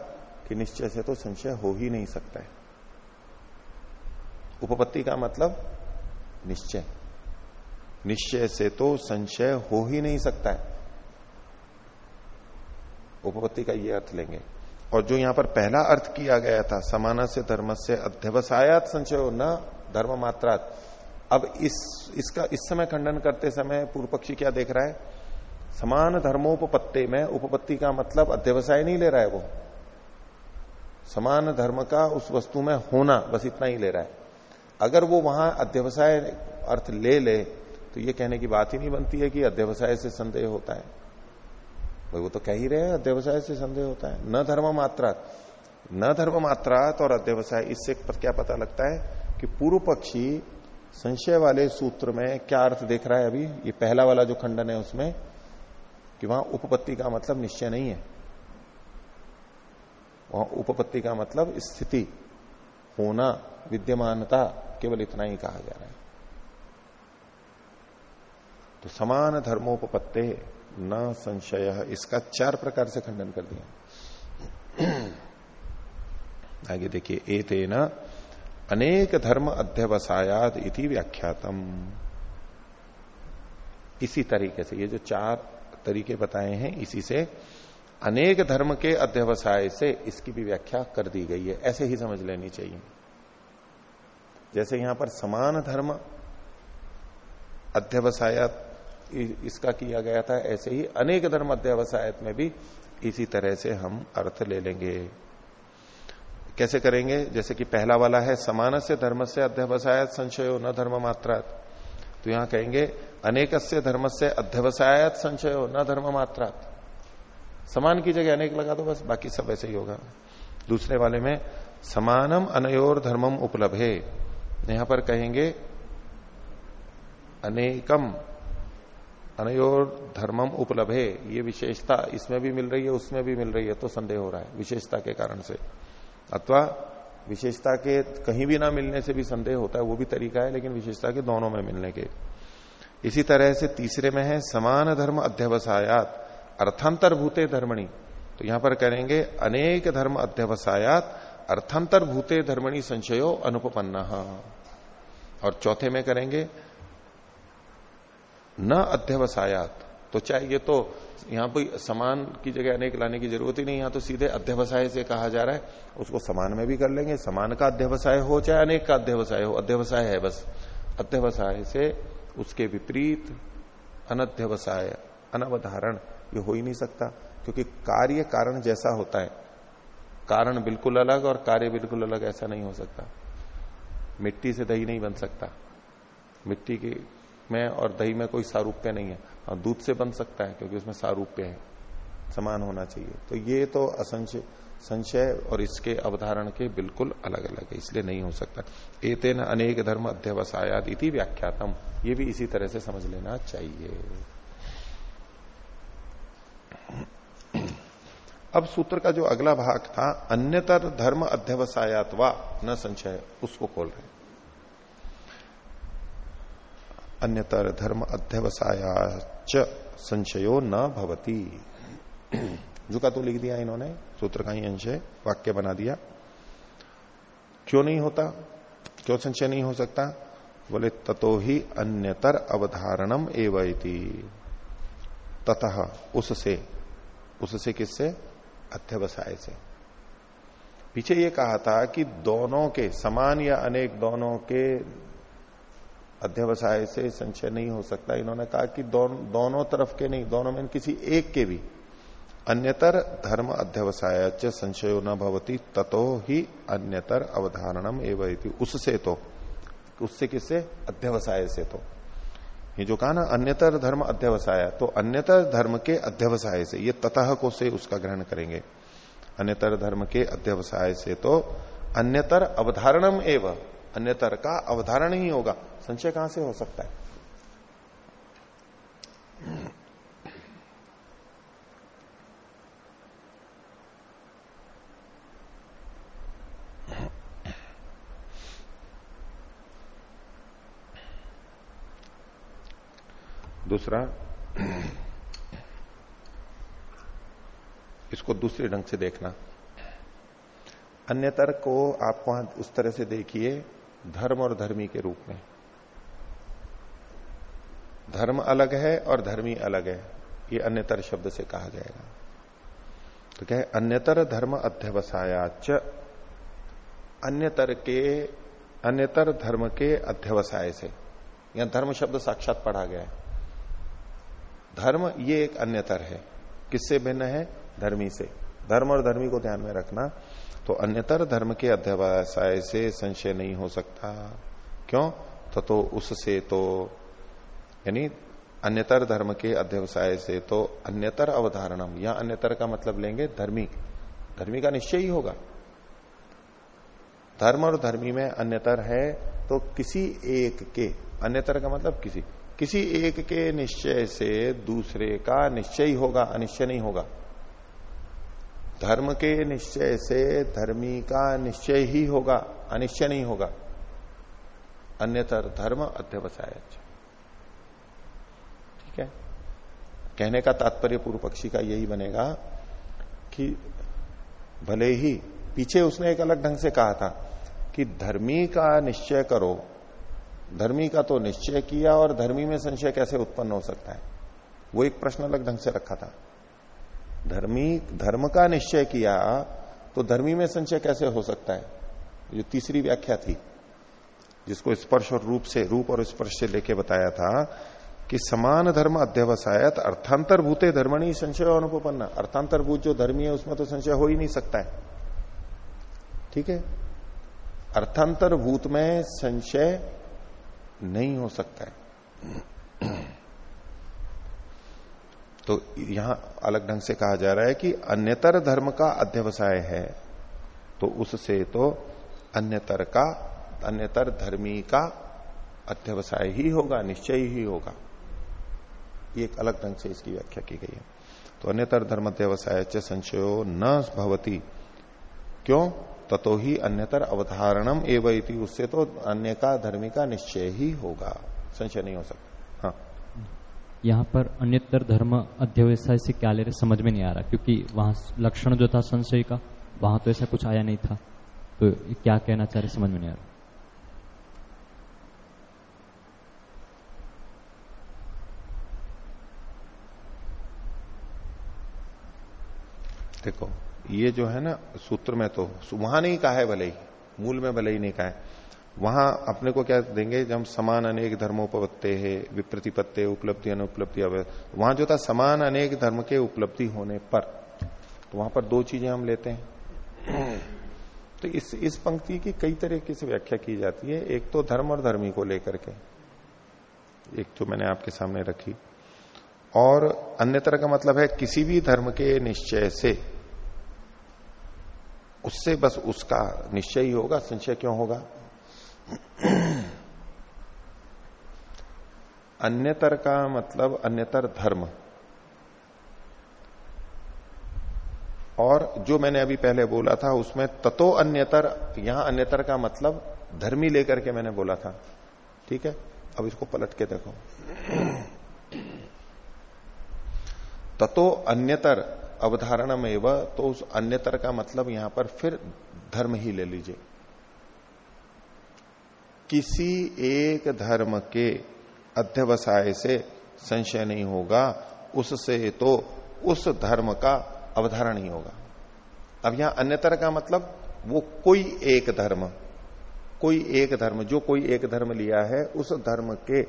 कि निश्चय से तो संशय हो ही नहीं सकता है। उपपत्ति का मतलब निश्चय। निश्चय से तो संशय हो ही नहीं सकता है। उपपत्ति का ये अर्थ लेंगे। और जो यहाँ पर पहला अर्थ किया गया था समाना से धर्म से अध्यवसायात संशय न, धर्म मात्रात। अब इस, इसका, इस समय खंडन करते समय पूर्व पक्षी क्या देख रहा है? समान धर्मोपत्ति में उपपत्ति का मतलब अध्यवसाय नहीं ले रहा है वो। समान धर्म का उस वस्तु में होना बस इतना ही ले रहा है। अगर वो वहाँ अध्यवसाय अर्थ ले ले तो ये कहने की बात ही नहीं बनती है कि अध्यवसाय से संदेह होता है। भाई, वो तो कह ही रहे हैं, अध्यवसाय से संदेह होता है। न धर्म मात्रा न धर्म मात्रात और अध्यवसाय, इससे क्या पता लगता है कि पूर्व पक्षी संशय वाले सूत्र में क्या अर्थ देख रहा है अभी? ये पहला वाला जो खंडन है उसमें, कि वहाँ उपपत्ति का मतलब निश्चय नहीं है। वहाँ उपपत्ति का मतलब स्थिति, होना, विद्यमानता, केवल इतना ही कहा जा रहा है। तो समान धर्मोपत्ते न संशय इसका चार प्रकार से खंडन कर दिया। आगे देखिए ए अनेक धर्म अध्यवसायाद इति व्याख्यातम। इसी तरीके से, ये जो चार तरीके बताए हैं, इसी से अनेक धर्म के अध्यवसाय से इसकी भी व्याख्या कर दी गई है। ऐसे ही समझ लेनी चाहिए। जैसे यहाँ पर समान धर्म अध्यवसायत इसका किया गया था, ऐसे ही अनेक धर्म अध्यवसायत में भी इसी तरह से हम अर्थ ले लेंगे। कैसे करेंगे? जैसे कि पहला वाला है समान से धर्म से अध्यवसायत संशय न धर्म मात्रा तो यहाँ कहेंगे अनेक से धर्म से अध्यवसायत संशय न धर्म मात्रा समान की जगह अनेक लगा दो बस, बाकी सब ऐसे ही होगा। दूसरे वाले में, समानम अनयोर धर्मम उपलब्ध है यहाँ पर कहेंगे, अनेकम अनयोर धर्मम उपलब्ध ये विशेषता इसमें भी मिल रही है, उसमें भी मिल रही है तो संदेह हो रहा है, विशेषता के कारण से। अथवा विशेषता के कहीं भी ना मिलने से भी संदेह होता है, वो भी तरीका है, लेकिन विशेषता के दोनों में मिलने के। इसी तरह से तीसरे में है, समान धर्म अध्यवसायात अर्थांतर भूते धर्मणी। तो यहाँ पर करेंगे, अनेक धर्म अध्यवसायात अर्थांतर भूते धर्मणी संशयो अनुपन्न और चौथे में करेंगे न अध्यवसायात। तो चाहे ये तो यहाँ पर समान की जगह अनेक लाने की ज़रूरत ही नहीं, यहाँ तो सीधे अध्यवसाय से कहा जा रहा है। उसको समान में भी कर लेंगे, समान का अध्यवसाय हो चाहे अनेक का अध्यवसाय हो, अध्यवसाय है बस। अध्यवसाय से उसके विपरीत अनध्यवसाय, अनवधारण ये हो ही नहीं सकता, क्योंकि कार्य कारण जैसा होता है। कारण बिल्कुल अलग और कार्य बिल्कुल अलग ऐसा नहीं हो सकता। मिट्टी से दही नहीं बन सकता। मिट्टी की में और दही में कोई सारूप्य नहीं है। और दूध से बन सकता है, क्योंकि उसमें सारूप्य है। समान होना चाहिए। तो ये तो असंशय संशय और इसके अवधारण के बिल्कुल अलग अलग है, इसलिए नहीं हो सकता। एतेन अनेक धर्म अध्यवसायाद इति व्याख्यातम। ये भी इसी तरह से समझ लेना चाहिए। अब सूत्र का जो अगला भाग था, अन्यतर धर्म अध्यवसायात व न संशय, उसको खोल रहे अन्यतर धर्म अध्यवसायाच संशयो न भवती। का तो लिख दिया इन्होंने, सूत्र का ही अंश वाक्य बना दिया। क्यों नहीं होता? क्यों संशय नहीं हो सकता? बोले, ततो ही अन्यतर अवधारणम एवं ततः उससे उससे किससे? अध्यवसाय से। पीछे ये कहा था कि दोनों के, समान या अनेक दोनों के अध्यवसाय से संशय नहीं हो सकता। इन्होंने कहा कि दोन, दोनों तरफ़ के नहीं दोनों में किसी एक के भी। अन्यतर धर्म अध्यवसाय संशयो न भवती ततो ही अन्यतर अवधारणम एवं उससे तो उससे किससे? अध्यवसाय से तो। ये जो कहा ना अन्यतर धर्म अध्यवसाय तो अन्यतर धर्म के अध्यवसाय से ये ततः को से उसका ग्रहण करेंगे। अन्यतर धर्म के अध्यवसाय से तो अन्यतर अवधारणम एवं। अन्यतर का अवधारण ही होगा। संशय कहाँ से हो सकता है? दूसरा, इसको दूसरे ढंग से देखना। अन्यतर को आप वहाँ उस तरह से देखिए धर्म और धर्मी के रूप में। धर्म अलग है और धर्मी अलग है, ये अन्यतर शब्द से कहा जाएगा। तो क्या है? अन्यतर धर्म अध्यवसायाच। अन्यतर के, अन्यतर धर्म के अध्यवसाय से। यहाँ धर्म शब्द साक्षात पढ़ा गया है। धर्म ये एक अन्यतर है। किससे भिन्न है? धर्मी से। धर्म और धर्मी को ध्यान में रखना। तो अन्यतर धर्म के अध्यवसाय से संशय नहीं हो सकता। क्यों? तो, तो उससे तो यानी अन्यतर धर्म के अध्यवसाय से तो अन्यतर अवधारणम या अन्यतर का मतलब लेंगे धर्मी। धर्मी का निश्चय ही होगा। धर्म और धर्मी में अन्यतर है तो किसी एक के अन्यतर का मतलब किसी किसी एक के निश्चय से दूसरे का निश्चय होगा अनिश्चय नहीं होगा। धर्म के निश्चय से धर्मी का निश्चय ही होगा, अनिश्चय नहीं होगा। अन्यतर धर्म अध्यवसाय ठीक है? कहने का तात्पर्य पूर्व पक्षी का यही बनेगा कि भले ही पीछे उसने एक अलग ढंग से कहा था कि धर्मी का निश्चय करो, धर्मी का तो निश्चय किया और धर्मी में संशय कैसे उत्पन्न हो सकता है? वो एक प्रश्न अलग ढंग से रखा था। धर्मी, धर्म का निश्चय किया तो धर्मी में संशय कैसे हो सकता है? जो तीसरी व्याख्या थी, जिसको स्पर्श और रूप से, रूप और स्पर्श से लेके बताया था कि समान धर्म अध्यवसायत अर्थांतर भूते धर्मणी संशय अनुपन्न अर्थांतरभूत जो धर्मी है, उसमें तो संशय हो ही नहीं सकता है। ठीक है? अर्थांतर भूत में संशय नहीं हो सकता है। तो यहाँ अलग ढंग से कहा जा रहा है कि अन्यतर धर्म का अध्यवसाय है। तो उससे तो अन्यतर का, अन्यतर धर्मी का अध्यवसाय ही होगा, निश्चय ही होगा। ये एक अलग ढंग से इसकी व्याख्या की गई है। तो अन्यतर धर्म अध्यवसाय संशयो न भवती। क्यों? ततो ही अन्यतर अवधारणम एवं उससे तो अन्य का, धर्मी का निश्चय ही होगा। संशय नहीं हो सकता। यहाँ पर अन्यतर धर्म अध्यवसाय से क्या ले रहे समझ में नहीं आ रहा, क्योंकि वहाँ लक्षण जो था संशय का, वहाँ तो ऐसा कुछ आया नहीं था। तो क्या कहना चाह रहे समझ में नहीं आ रहा। देखो, ये जो है ना, सूत्र में तो वहाँ नहीं कहा है भले ही, मूल में भले ही नहीं कहा है। वहाँ अपने को क्या देंगे जब समान अनेक धर्मोपत्ते है विप्रतिपत्ते उपलब्धि अनुपलब्धि वहाँ जो था समान अनेक धर्म के उपलब्धि होने पर तो वहाँ पर दो चीज़ें हम लेते हैं। तो इस इस पंक्ति की कई तरीके से व्याख्या की जाती है। एक तो धर्म और धर्मी को लेकर के एक तो मैंने आपके सामने रखी। और अन्य तरह का मतलब है किसी भी धर्म के निश्चय से उससे बस उसका निश्चय ही होगा संशय क्यों होगा? अन्यतर का मतलब अन्यतर धर्म। और जो मैंने अभी पहले बोला था, उसमें ततो अन्यतर, यहाँ अन्यतर का मतलब धर्मी लेकर के मैंने बोला था। ठीक है? अब इसको पलट के देखो। ततो अन्यतर अवधारणा में वह तो उस अन्यतर का मतलब यहाँ पर फिर धर्म ही ले लीजिए। किसी एक धर्म के अध्यवसाय से संशय नहीं होगा, उससे तो उस धर्म का अवधारण ही होगा। अब यहाँ अन्यतर का मतलब वो कोई एक धर्म, कोई एक धर्म, जो कोई एक धर्म लिया है, उस धर्म के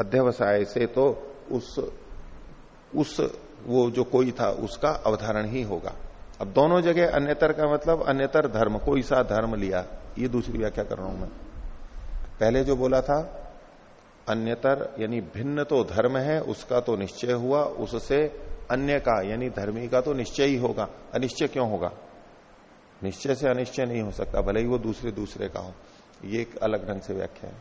अध्यवसाय से तो उस उस, वो जो कोई था, उसका अवधारण ही होगा। अब दोनों जगह अन्यतर का मतलब अन्यतर धर्म, कोई सा धर्म लिया, ये दूसरी व्याख्या कर रहा हूँ मैं। पहले जो बोला था, अन्यतर यानी भिन्न तो धर्म है, उसका तो निश्चय हुआ, उससे अन्य का, यानी धर्मी का तो निश्चय ही होगा। अनिश्चय क्यों होगा? निश्चय से अनिश्चय नहीं हो सकता, भले ही वो दूसरे दूसरे का हो। ये एक अलग ढंग से व्याख्या है।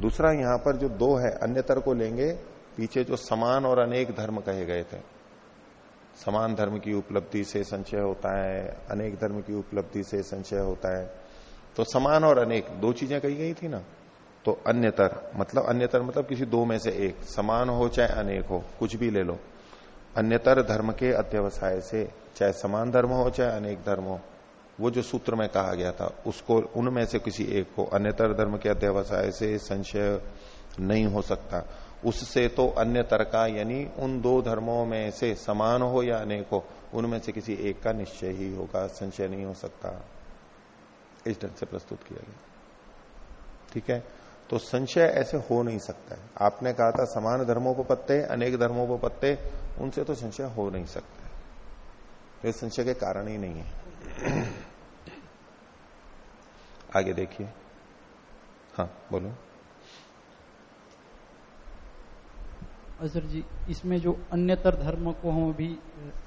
दूसरा, यहाँ पर जो दो है, अन्यतर को लेंगे, पीछे जो समान और अनेक धर्म कहे गए थे। समान धर्म की उपलब्धि से संचय होता है, अनेक धर्म की उपलब्धि से संचय होता है। तो समान और अनेक, दो चीज़ें कही गई थी ना। तो अन्यतर मतलब अन्यतर मतलब किसी दो में से एक, समान हो चाहे अनेक हो, कुछ भी ले लो। अन्यतर धर्म के अध्यवसाय से, चाहे समान धर्म हो चाहे अनेक धर्म हो, वो जो सूत्र में कहा गया था, उसको, उनमें से किसी एक को अन्यतर धर्म के अध्यवसाय से संशय नहीं हो सकता। उससे तो अन्य तरका यानी उन दो धर्मों में से समान हो या अनेक हो, उनमें से किसी एक का निश्चय ही होगा, संशय नहीं हो सकता। इस ढंग से प्रस्तुत किया गया। ठीक है? तो संशय ऐसे हो नहीं सकता है। आपने कहा था समान धर्मों को पत्ते अनेक धर्मों को पत्ते उनसे तो संशय हो नहीं सकता है। तो संशय के कारण ही नहीं है। आगे देखिए। हाँ बोलो। सर जी इसमें जो अन्यतर धर्म को हम अभी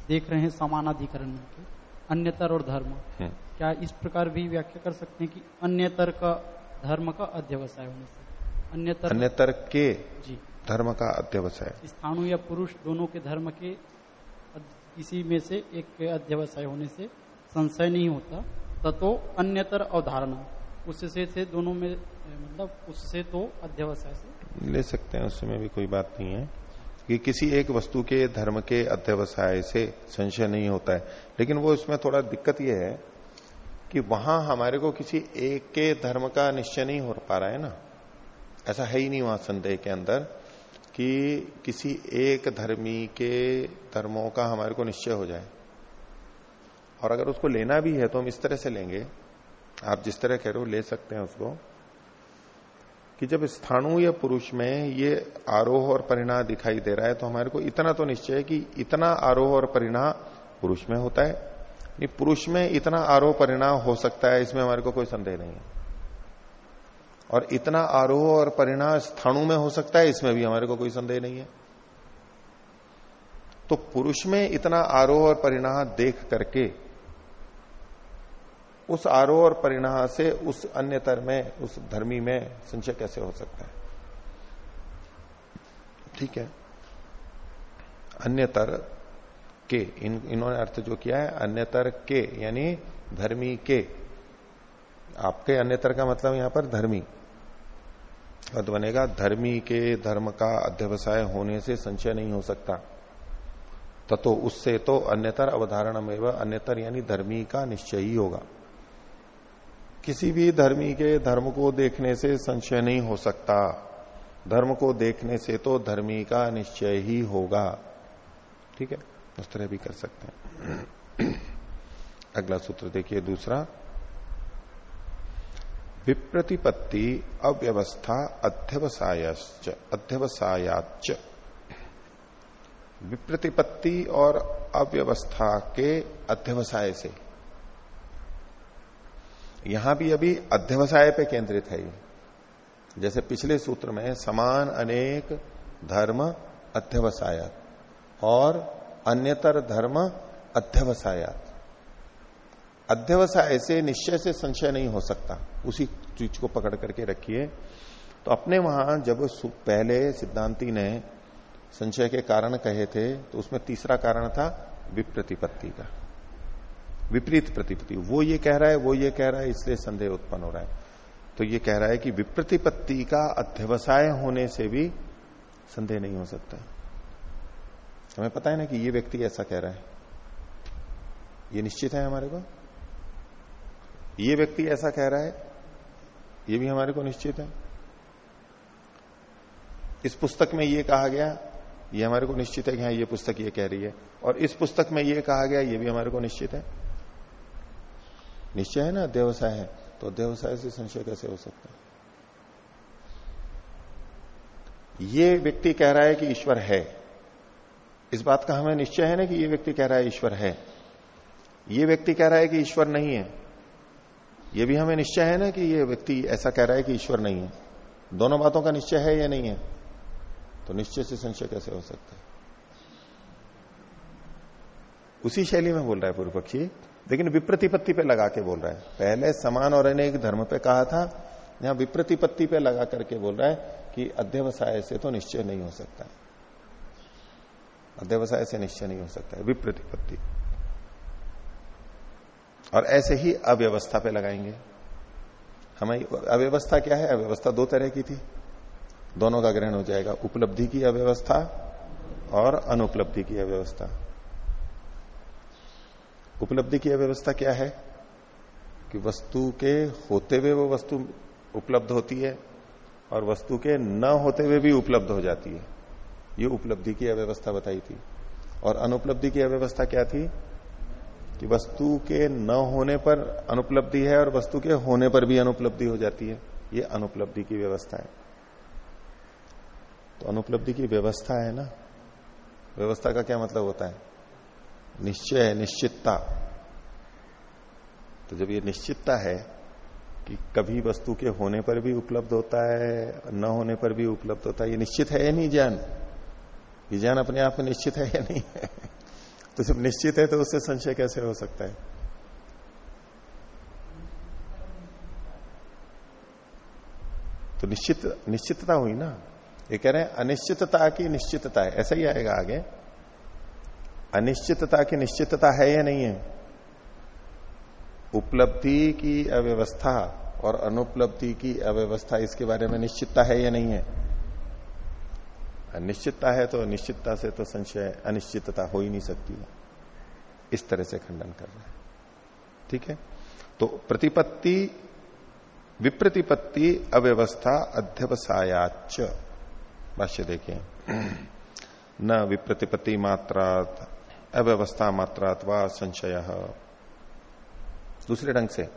देख रहे हैं समानाधिकरण के अन्यतर और धर्म। हम्म। क्या इस प्रकार भी व्याख्या कर सकते हैं कि अन्यतर का धर्म का अध्यवसाय होने से? अन्यतर अन्यतर के जी। धर्म का अध्यवसाय। स्थानु या पुरुष दोनों के धर्म के किसी में से एक के अध्यवसाय होने से संशय नहीं होता। ततो अन्यतर अवधारणा। उससे से दोनों में मतलब उससे तो अध्यवसाय से। ले सकते हैं उसमें भी कोई बात नहीं है। कि किसी एक वस्तु के धर्म के अध्यवसाय से संशय नहीं होता है। लेकिन वो इसमें थोड़ा दिक्कत यह है कि वहाँ हमारे को किसी एक के धर्म का निश्चय नहीं हो पा रहा है ना? ऐसा है ही नहीं वहाँ संदेह के अंदर कि किसी एक धर्मी के धर्मों का हमारे को निश्चय हो जाए। और अगर उसको लेना भी है तो हम इस तरह से लेंगे। आप जिस तरह कह रहे हो, ले सकते हैं उसको। कि जब स्थाणु या पुरुष में ये आरोह और परिणाम दिखाई दे रहा है तो हमारे को इतना तो निश्चय है कि इतना आरोह और परिणाम पुरुष में होता है। नहीं पुरुष में इतना आरोह परिणाम हो सकता है, इसमें हमारे को कोई संदेह नहीं है। और इतना आरोह और परिणाम स्थाणु में हो सकता है, इसमें भी हमारे को कोई संदेह नहीं है। तो पुरुष में इतना आरोह और परिणाम देख करके, उस आरोह और परिणाम से उस अन्यतर में, उस धर्मी में संचय कैसे हो सकता है? ठीक है। अन्यतर के, इन, इन्होंने अर्थ जो किया है, अन्यतर के, यानी धर्मी के। आपके अन्यतर का मतलब यहाँ पर धर्मी। अर्थ बनेगा, धर्मी के धर्म का अध्यवसाय होने से संचय नहीं हो सकता। ततो उससे तो अन्यतर अवधारण एवं, अन्यतर यानी धर्मी का निश्चय ही होगा। किसी भी धर्मी के धर्म को देखने से संशय नहीं हो सकता। धर्म को देखने से तो धर्मी का निश्चय ही होगा। ठीक है? उस तरह भी कर सकते हैं। अगला सूत्र देखिए, दूसरा। विप्रतिपत्ति अव्यवस्था अध्यवसायच अध्यवसायाच विप्रतिपत्ति और अव्यवस्था के अध्यवसाय से। यहाँ भी अभी अध्यवसाय पे केंद्रित है जैसे पिछले सूत्र में समान अनेक धर्म अध्यवसाय और अन्यतर धर्म अध्यवसायत। अध्यवसाय से निश्चय से संशय नहीं हो सकता। उसी चीज़ को पकड़ करके रखिए। तो अपने वहाँ जब पहले सिद्धांति ने संशय के कारण कहे थे तो उसमें तीसरा कारण था विप्रतिपत्ति का। विपरीत प्रतिपत्ति। वो ये कह रहा है, वो ये कह रहा है, इसलिए संदेह उत्पन्न हो रहा है। तो ये कह रहा है कि विप्रतिपत्ति का अध्यवसाय होने से भी संदेह नहीं हो सकता। हमें पता है ना कि ये व्यक्ति ऐसा कह रहा है। ये निश्चित है हमारे को? ये व्यक्ति ऐसा कह रहा है, ये भी हमारे को निश्चित है। इस पुस्तक में ये कहा गया, ये हमारे को निश्चित है कि हाँ ये पुस्तक ये कह रही है। और इस पुस्तक में ये कहा गया, ये भी हमारे को निश्चित है। निश्चय है ना? अध्यवसाय है। तो अध्यवसाय से संशय कैसे हो सकता है? ये व्यक्ति कह रहा है कि ईश्वर है। इस बात का हमें निश्चय है ना कि ये व्यक्ति कह रहा है ईश्वर है। ये व्यक्ति कह रहा है कि ईश्वर नहीं है। ये भी हमें निश्चय है ना कि ये व्यक्ति ऐसा कह रहा है कि ईश्वर नहीं है। दोनों बातों का निश्चय है या नहीं है? तो निश्चय से संशय कैसे हो सकता है? उसी शैली में बोल रहा है पूर्व पक्षी लेकिन विप्रतिपत्ति पे लगा के बोल रहा है। पहले समान और अनेक धर्म पे कहा था। यहाँ विप्रतिपत्ति पे लगा करके बोल रहा है कि अध्यवसाय से तो निश्चय नहीं हो सकता। अध्यवसाय से निश्चय नहीं हो सकता है विप्रतिपत्ति। और ऐसे ही अव्यवस्था पे लगाएँगे। हमें अव्यवस्था क्या है? अव्यवस्था दो तरह की थी। दोनों का ग्रहण हो जाएगा, उपलब्धि की अव्यवस्था और अनुपलब्धि की अव्यवस्था। उपलब्धि की अव्यवस्था क्या है? कि वस्तु के होते हुए वो वस्तु उपलब्ध होती है और वस्तु के न होते हुए भी उपलब्ध हो जाती है। ये उपलब्धि की अव्यवस्था बताई थी। और अनुपलब्धि की अव्यवस्था क्या थी? कि वस्तु के न होने पर अनुपलब्धि है और वस्तु के होने पर भी अनुपलब्धि हो जाती है। ये अनुपलब्धि की व्यवस्था है। तो अनुपलब्धि की व्यवस्था है ना? व्यवस्था का क्या मतलब होता है? निश्चय निश्चितता। तो जब ये निश्चितता है कि कभी वस्तु के होने पर भी उपलब्ध होता है, न होने पर भी उपलब्ध होता है, ये निश्चित है या नहीं ज्ञान? ये ज्ञान अपने आप में निश्चित है या नहीं? है तो जब निश्चित है तो उससे संशय कैसे हो सकता है? तो निश्चित, निश्चितता हुई ना? ये कह रहे हैं, अनिश्चितता की निश्चितता है। ऐसा ही आएगा आगे। अनिश्चितता की निश्चितता है या नहीं है? उपलब्धि की अव्यवस्था और अनुपलब्धि की अव्यवस्था, इसके बारे में निश्चितता है या नहीं है? निश्चितता है तो निश्चितता से तो संशय, अनिश्चितता हो ही नहीं सकती है। इस तरह से खंडन कर रहे है। ठीक है? तो प्रतिपत्ति, विप्रतिपत्ति अव्यवस्था अध्यवसायाच भाष्य देखिए। न विप्रतिपत्ति मात्रा अव्यवस्था मात्रा अथवा संशय। दूसरे ढंग से,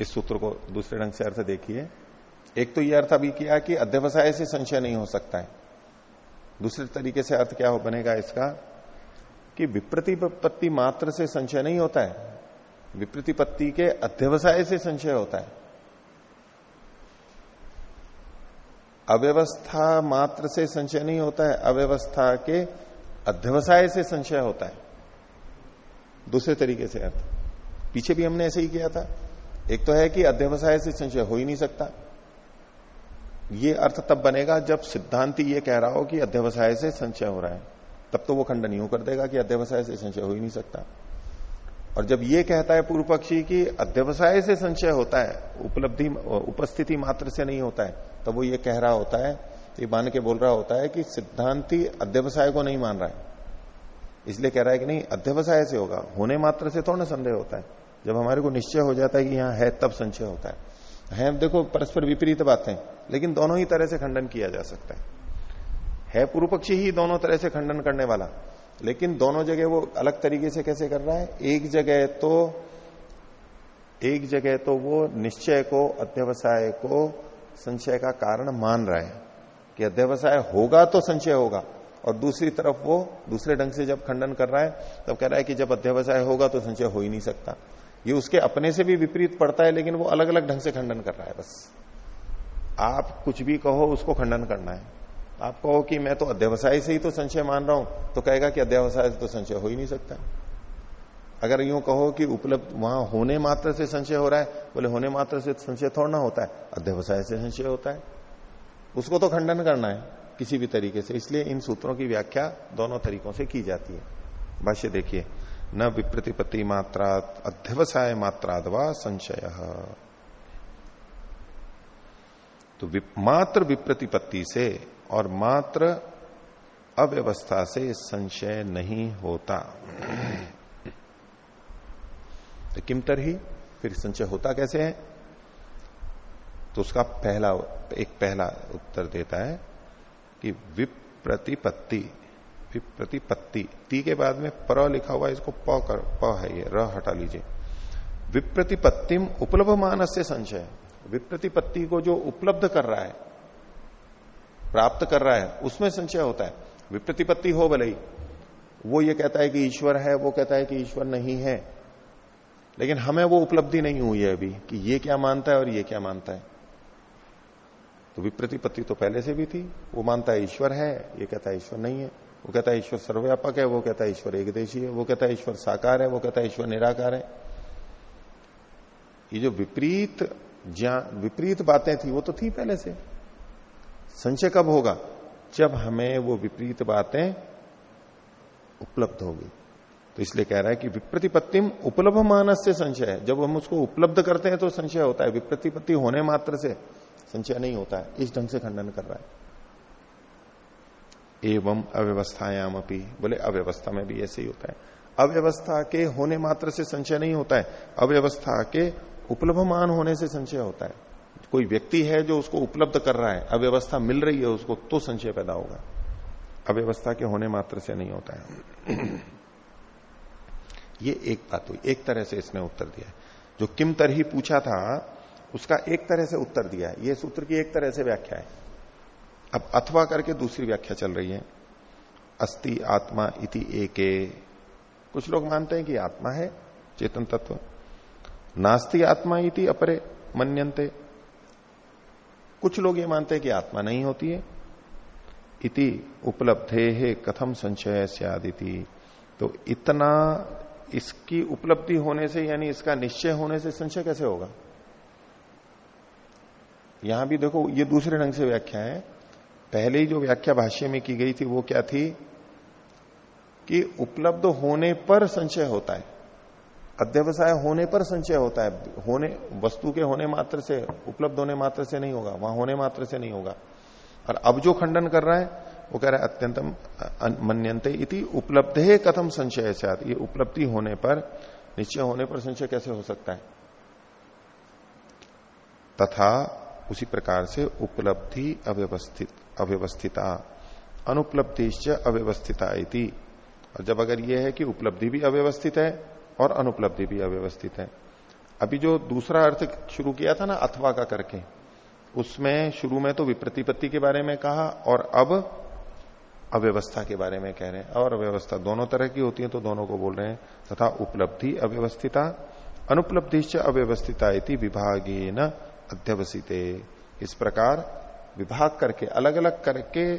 इस सूत्र को दूसरे ढंग से अर्थ देखिए। एक तो यह अर्थ अभी किया कि अध्यवसाय से संशय नहीं हो सकता है। दूसरे तरीके से अर्थ क्या हो बनेगा इसका? कि विप्रतिपत्ति मात्र से संशय नहीं होता है। विप्रतिपत्ति के अध्यवसाय से संशय होता है। अव्यवस्था मात्र से संशय नहीं होता है, अव्यवस्था के अध्यवसाय से संशय होता है। दूसरे तरीके से अर्थ। पीछे भी हमने ऐसे ही किया था। एक तो है कि अध्यवसाय से संशय हो ही नहीं सकता। ये अर्थ तब बनेगा जब सिद्धांति ये कह रहा हो कि अध्यवसाय से संशय हो रहा है। तब तो वो खंडन यूँ कर देगा कि अध्यवसाय से संशय हो ही नहीं सकता। और जब ये कहता है पूर्व पक्षी की अध्यवसाय से संशय होता है, उपलब्धि, उपस्थिति मात्र से नहीं होता है, तब वो ये कह रहा होता है, ये मान के बोल रहा होता है कि सिद्धांति अध्यवसाय को नहीं मान रहा है। इसलिए कह रहा है कि नहीं, अध्यवसाय से होगा। होने मात्र से थोड़ा संदेह होता है। जब हमारे को निश्चय हो जाता है कि यहाँ है, तब संशय होता है। है? देखो, परस्पर विपरीत बातें, लेकिन दोनों ही तरह से खंडन किया जा सकता है। है पूर्व पक्षी ही दोनों तरह से खंडन करने वाला, लेकिन दोनों जगह वो अलग तरीके से कैसे कर रहा है? एक जगह तो एक जगह तो वो निश्चय को, अध्यवसाय को, संशय का कारण मान रहा है। कि अध्यवसाय होगा तो संशय होगा, और दूसरी तरफ़ वो दूसरे ढंग से जब खंडन कर रहा है, तब कह रहा है कि जब अध्यवसाय होगा तो संशय हो ही नहीं सकता। ये उसके अपने से भी विपरीत पड़ता है, लेकिन वो अलग अलग ढंग से खंडन कर रहा है, बस। आप कुछ भी कहो, उसको खंडन करना है। आप कहो कि मैं तो अध्यवसाय से ही तो संशय मान रहा हूँ तो कहेगा कि अध्यवसाय से तो संशय हो ही नहीं सकता। अगर यूँ कहो कि उपलब्ध, वहाँ होने मात्र से संशय हो रहा है, बोले होने मात्र से संशय थोड़ा ना होता है, अध्यवसाय से संशय होता है। उसको तो खंडन करना है, किसी भी तरीके से। इसलिए इन सूत्रों की व्याख्या दोनों तरीकों से की जाती है। भाष्य देखिए। न विप्रतिपत्ति मात्रा अध्यवसाय मात्रादवा संशय। तो मात्र विप्रतिपत्ति से और मात्र अव्यवस्था से संशय नहीं होता। तो किमतर ही फिर संशय होता कैसे है? तो उसका पहला, एक पहला उत्तर देता है कि विप्रतिपत्ति विप्रतिपत्ति ती के बाद में पर लिखा हुआ इसको प कर, प है ये, र हटा लीजिए। विप्रतिपत्तिम उपलब्ध मानस से संशय। विप्रतिपत्ति को जो उपलब्ध कर रहा है, प्राप्त कर रहा है, उसमें संशय होता है। विप्रतिपत्ति हो भले ही, वो ये कहता है कि ईश्वर है, वो कहता है कि ईश्वर नहीं है। लेकिन हमें वो उपलब्धि नहीं हुई है अभी, कि ये क्या मानता है और ये क्या मानता है। तो विप्रतिपत्ति तो पहले से भी थी, वो मानता है ईश्वर है, ये कहता है ईश्वर नहीं है। वो कहता है, ईश्वर सर्वव्यापक है, वो कहता है, ईश्वर एकदेशी है, वो कहता है, ईश्वर साकार है, वो कहता है, ईश्वर निराकार है। ये जो विपरीत ज्ञान, विपरीत बातें थी, वो तो थी पहले से। संशय कब होगा? जब हमें वो विपरीत बातें उपलब्ध होगी तो इसलिए कह रहा है कि विप्रतिपत्तिम उपलब्ध मानस से संशय है। जब हम उसको उपलब्ध करते हैं तो संशय होता है। विप्रतिपत्ति होने मात्र से संशय नहीं होता है। इस ढंग से खंडन कर रहा है। एवं अव्यवस्थायाम अपनी बोले, अव्यवस्था में भी ऐसे ही होता है। अव्यवस्था के होने मात्र से संशय नहीं होता है। अव्यवस्था के उपलब्धमान होने से संशय होता है। कोई व्यक्ति है जो उसको उपलब्ध कर रहा है, अव्यवस्था मिल रही है उसको तो संशय पैदा होगा। अव्यवस्था के होने मात्र से नहीं होता है। ये एक बात हुई। एक तरह से इसने उत्तर दिया जो किम तरही पूछा था, उसका एक तरह से उत्तर दिया है। ये सूत्र की एक तरह से व्याख्या है। अब अथवा करके दूसरी व्याख्या चल रही है। अस्ति आत्मा इति एके। कुछ लोग मानते हैं कि आत्मा है, चेतन तत्व। नास्ति आत्मा इति अपरे मनते कुछ लोग ये मानते हैं कि आत्मा नहीं होती है। इति उपलब्धे है कथम संशय सियादिति तो इतना इसकी उपलब्धि होने से, यानी इसका निश्चय होने से संशय कैसे होगा? यहाँ भी देखो, ये दूसरे ढंग से व्याख्या है। पहले ही जो व्याख्या भाष्य में की गई थी, वो क्या थी? कि उपलब्ध होने पर संशय होता है। अध्यवसाय होने पर संशय होता है। होने, वस्तु के होने मात्र से, उपलब्ध होने मात्र से नहीं होगा, वहाँ होने मात्र से नहीं होगा। और अब जो खंडन कर रहा है, वो कह रहा है अत्यंतम मनते इति उपलब्ध कथम संशय साथ ये उपलब्धि होने पर, निश्चय होने पर संशय कैसे हो सकता है? तथा उसी प्रकार से उपलब्धि अव्यवस्थित। अव्यवस्थिता, अनुपलब्धिश्च अव्यवस्थिता और जब अगर यह है कि उपलब्धि भी अव्यवस्थित है और अनुपलब्धि भी अव्यवस्थित है। अभी जो दूसरा अर्थ शुरू किया था ना, अथवा का करके, उसमें शुरू में तो विप्रतिपत्ति के बारे में कहा और अब अव्यवस्था के बारे में कह रहे हैं। और अव्यवस्था दोनों तरह की होती है तो दोनों को बोल रहे हैं तथा उपलब्धि अव्यवस्थिता अनुपलब्धि अव्यवस्थिता विभागी न अध्यवसित। इस प्रकार विभाग करके अलग अलग करके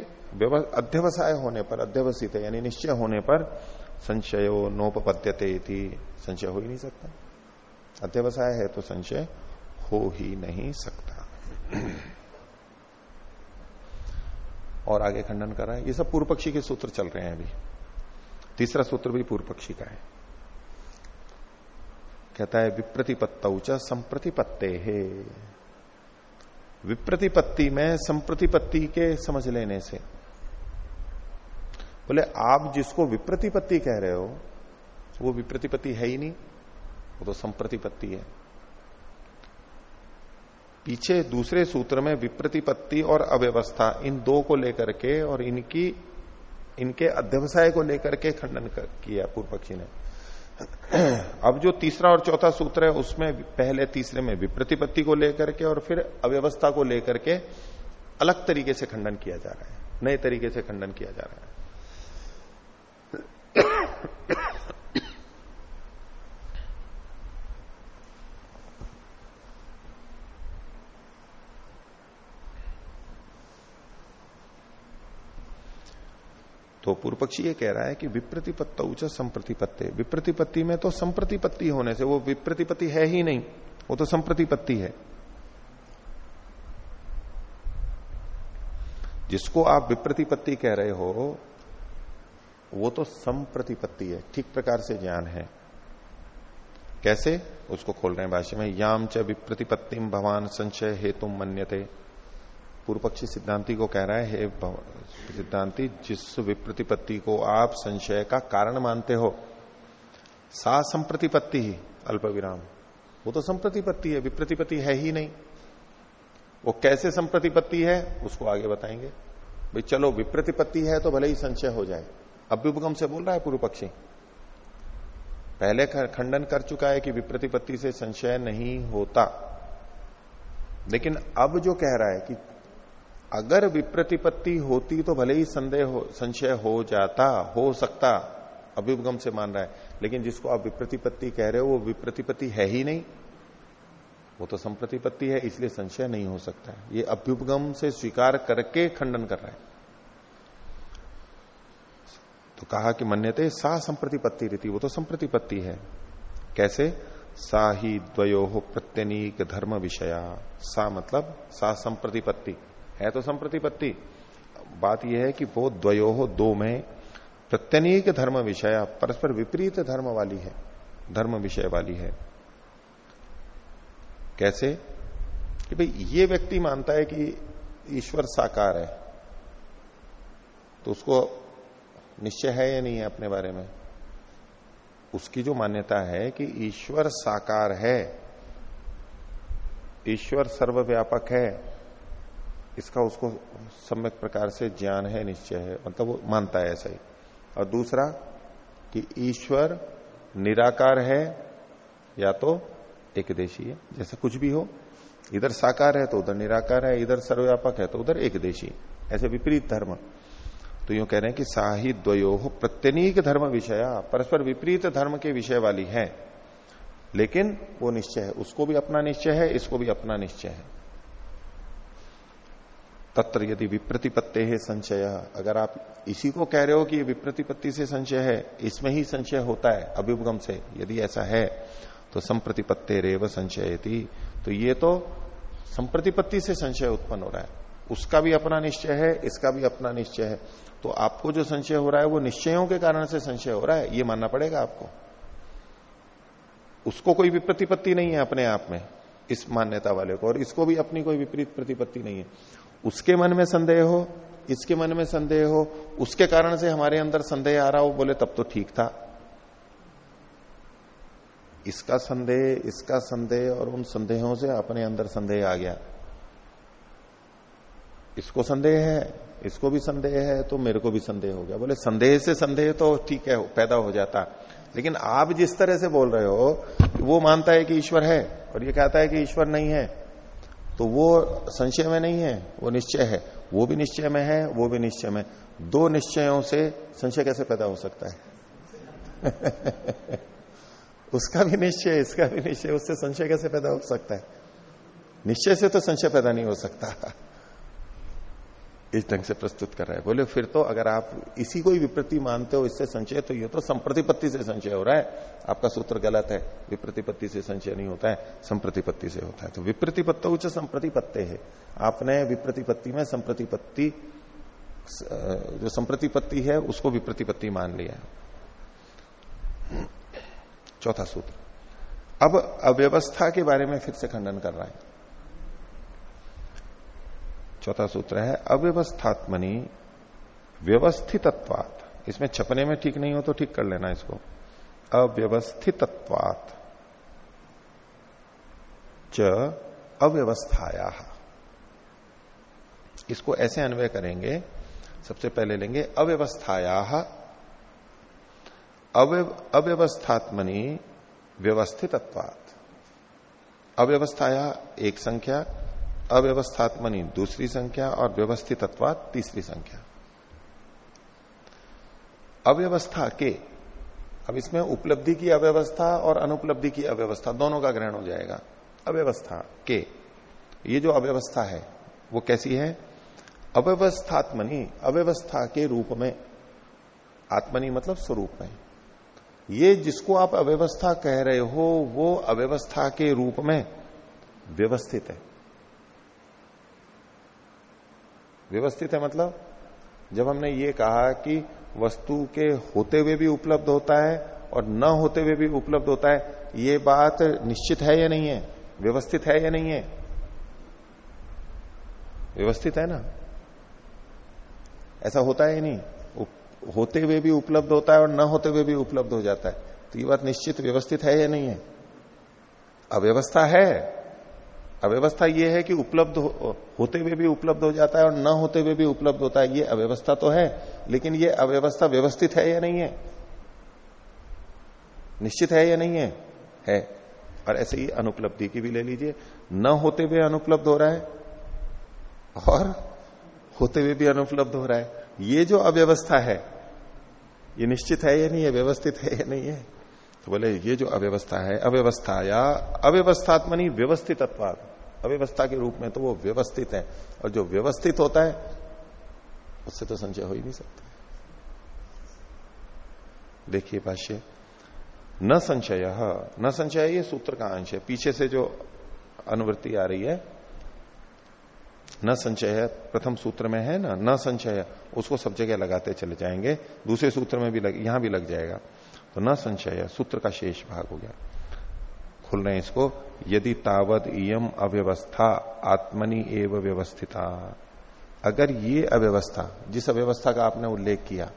अध्यवसाय होने पर, अध्यवसित यानी निश्चय होने पर संशयो नोपद्यते संशय हो ही नहीं सकता। अध्यवसाय है तो संशय हो ही नहीं सकता। और आगे खंडन कर रहा है। ये सब पूर्व पक्षी के सूत्र चल रहे हैं अभी। तीसरा सूत्र भी पूर्व पक्षी का है। कहता है, विप्रतिपत्त संप्रतिपत्ते। है विप्रतिपत्ति में संप्रतिपत्ति के समझ लेने से। बोले, आप जिसको विप्रतिपत्ति कह रहे हो, वो विप्रतिपत्ति है ही नहीं, वो तो संप्रतिपत्ति है। पीछे दूसरे सूत्र में विप्रतिपत्ति और अव्यवस्था, इन दो को लेकर के और इनकी, इनके अध्यवसाय को लेकर के खंडन किया पूर्व पक्षी ने। अब जो तीसरा और चौथा सूत्र है, उसमें पहले तीसरे में विप्रतिपत्ति को लेकर के और फिर अव्यवस्था को लेकर के अलग तरीके से खंडन किया जा रहा है। नए तरीके से खंडन किया जा रहा है। तो पूर्व पक्षी ये कह रहा है कि विप्रतिपत्त उच संप्रतिपत्ति। विप्रतिपत्ति में तो संप्रतिपत्ति होने से वो विप्रतिपत्ति है ही नहीं। वो तो संप्रतिपत्ति है। जिसको आप विप्रतिपत्ति कह रहे हो, वो तो संप्रतिपत्ति है। ठीक प्रकार से ज्ञान है। कैसे? उसको खोल रहे हैं भाषा में, याम च विप्रतिपत्तिम भवान संशय हेतु मन्यते। पूर्व पक्षी सिद्धांति को कह रहा है सिद्धांति, जिस विप्रतिपत्ति को आप संशय का कारण मानते हो, सा संप्रतिपत्ति ही अल्प विराम वो तो संप्रतिपत्ति है, विप्रतिपत्ति है ही नहीं। वो कैसे संप्रतिपत्ति है, उसको आगे बताएँगे। भाई, चलो, विप्रतिपत्ति है तो भले ही संशय हो जाए। अभ्युपगम से बोल रहा है पूर्व पक्षी पहले खंडन कर चुका है कि विप्रतिपत्ति से संशय नहीं होता। लेकिन अब जो कह रहा है कि अगर विप्रतिपत्ति होती तो भले ही संदेह हो, संशय हो जाता, हो सकता अभ्युपगम से मान रहा है। लेकिन जिसको आप विप्रतिपत्ति कह रहे हो, वो विप्रतिपत्ति है ही नहीं। वो तो संप्रतिपत्ति है, इसलिए संशय नहीं हो सकता है। ये अभ्युपगम से स्वीकार करके खंडन कर रहा है। तो कहा कि मन्यते, सा संप्रतिपत्ति रीति, वो तो संप्रतिपत्ति है। कैसे? सा ही द्वयो प्रत्यनीक धर्म विषया। सा मतलब सा संप्रतिपत्ति। है तो संप्रतिपत्ति। बात यह है कि वो द्वयो हो दो में प्रत्यनीक धर्म विषय, परस्पर विपरीत धर्म वाली है, धर्म विषय वाली है। कैसे? कि भाई ये व्यक्ति मानता है कि ईश्वर साकार है तो उसको निश्चय है या नहीं है अपने बारे में? उसकी जो मान्यता है कि ईश्वर साकार है, ईश्वर सर्वव्यापक है इसका उसको सम्यक प्रकार से ज्ञान है, निश्चय है मतलब वो मानता है ऐसा ही। और दूसरा कि ईश्वर निराकार है, या तो एक देशी है, जैसे कुछ भी हो। इधर साकार है तो उधर निराकार है, इधर सर्वव्यापक है तो उधर एक देशी ऐसे विपरीत धर्म। तो यूँ कह रहे हैं कि साही द्वयो प्रत्यनीक धर्म विषय, परस्पर विपरीत धर्म के विषय वाली है। लेकिन वो निश्चय है, उसको भी अपना निश्चय है, इसको भी अपना निश्चय है। तत्र यदि विप्रतिपत्ति है संशय, अगर आप इसी को कह रहे हो कि विप्रतिपत्ति से संशय है, इसमें ही संशय होता है अभिगम से, यदि ऐसा है तो संप्रतिपत्ति रेव संशय तो ये तो संप्रतिपत्ति से संशय उत्पन्न हो रहा है। उसका भी अपना निश्चय है, इसका भी अपना निश्चय है। तो आपको जो संशय हो रहा है, वो निश्चयों के कारण से संशय हो रहा है, ये मानना पड़ेगा आपको। उसको कोई विप्रतिपत्ति नहीं है अपने आप में, इस मान्यता वाले को, और इसको भी अपनी कोई विपरीत प्रतिपत्ति नहीं है। उसके मन में संदेह हो, इसके मन में संदेह हो, उसके कारण से हमारे अंदर संदेह आ रहा हो बोले, तब तो ठीक था। इसका संदेह इसका संदेह और उन संदेहों से अपने अंदर संदेह आ गया। इसको संदेह है, इसको भी संदेह है तो मेरे को भी संदेह हो गया। बोले, संदेह से संदेह तो ठीक है, पैदा हो जाता। लेकिन आप जिस तरह से बोल रहे हो, वो मानता है कि ईश्वर है और ये कहता है कि ईश्वर नहीं है। तो वो संशय में नहीं है, वो निश्चय है। वो भी निश्चय में है, वो भी निश्चय में। दो निश्चयों से संशय कैसे पैदा हो सकता है? उसका भी निश्चय, इसका भी निश्चय, उससे संशय कैसे पैदा हो सकता है? निश्चय से तो संशय पैदा नहीं हो सकता। इस ढंग से प्रस्तुत कर रहा है। बोले, फिर तो अगर आप इसी को ही विप्रति मानते हो, इससे संशय तो ये तो संप्रतिपत्ति से संशय हो रहा है। आपका सूत्र गलत है। विप्रतिपत्ति से संशय नहीं होता है, संप्रतिपत्ति से होता है। तो विप्रतिपत्त उच्च संप्रतिपत्ति है। आपने विप्रतिपत्ति में संप्रतिपत्ति, जो संप्रतिपत्ति है, उसको विप्रतिपत्ति मान लिया। चौथा सूत्र। अब अव्यवस्था के बारे में फिर से खंडन कर रहा है। चौथा सूत्र है, अव्यवस्थात्मनि व्यवस्थितत्वात। इसमें छपने में ठीक नहीं हो तो ठीक कर लेना इसको। अव्यवस्थितत्वात। च अव्यवस्थाया। इसको ऐसे अन्वय करेंगे, सबसे पहले लेंगे अव्यवस्थाया। अव्यवस्थात्मनि व्यवस्थितत्वात। अव्यवस्थाया एक संख्या अव्यवस्थात्मनी दूसरी संख्या और व्यवस्थित तीसरी संख्या। अव्यवस्था के, अब इसमें उपलब्धि की अव्यवस्था और अनुपलब्धि की अव्यवस्था दोनों का ग्रहण हो जाएगा। अव्यवस्था के, ये जो अव्यवस्था है, वो कैसी है? अव्यवस्थात्मनी, अव्यवस्था के रूप में, आत्मनी मतलब स्वरूप में। ये जिसको आप अव्यवस्था कह रहे हो, वो अव्यवस्था के रूप में व्यवस्थित है। व्यवस्थित है मतलब? जब हमने ये कहा कि वस्तु के होते हुए भी उपलब्ध होता है और न होते हुए भी उपलब्ध होता है, ये बात निश्चित है या नहीं है? व्यवस्थित है या नहीं है? व्यवस्थित है ना? ऐसा होता है नहीं? होते हुए भी उपलब्ध होता है और न होते हुए भी उपलब्ध हो जाता है। तो ये बात निश्चित व्यवस्थित है या नहीं है? अव्यवस्था है। अव्यवस्था ये है कि उपलब्ध हो, होते हुए भी उपलब्ध हो जाता है और न होते हुए भी उपलब्ध होता है ये अव्यवस्था तो है लेकिन ये अव्यवस्था व्यवस्थित है या नहीं है? निश्चित है या नहीं है? है। और ऐसे ही अनुपलब्धि की भी ले लीजिए। न होते हुए अनुपलब्ध हो रहा है और होते हुए भी अनुपलब्ध हो रहा है। ये जो अव्यवस्था है ये निश्चित है या नहीं है? व्यवस्थित है या नहीं है? तो बोले ये जो अव्यवस्था है अव्यवस्था या अव्यवस्थात्मनी व्यवस्थित अव्यवस्था के रूप में तो वो व्यवस्थित है। और जो व्यवस्थित होता है उससे तो संचय हो ही नहीं सकता। देखिए भाष्य न संशय न संशय ये सूत्र का अंश है। पीछे से जो अनुवृत्ति आ रही है न संचय प्रथम सूत्र में है ना न संचय उसको सब जगह लगाते चले जाएँगे। दूसरे सूत्र में भी लग, यहाँ भी लग जाएगा। तो न संशय सूत्र का शेष भाग हो गया। खुल रहे हैं इसको, यदि तावत इयम अव्यवस्था, आत्मनि एवं व्यवस्थिता। अगर ये अव्यवस्था, जिस अव्यवस्था का आपने उल्लेख किया,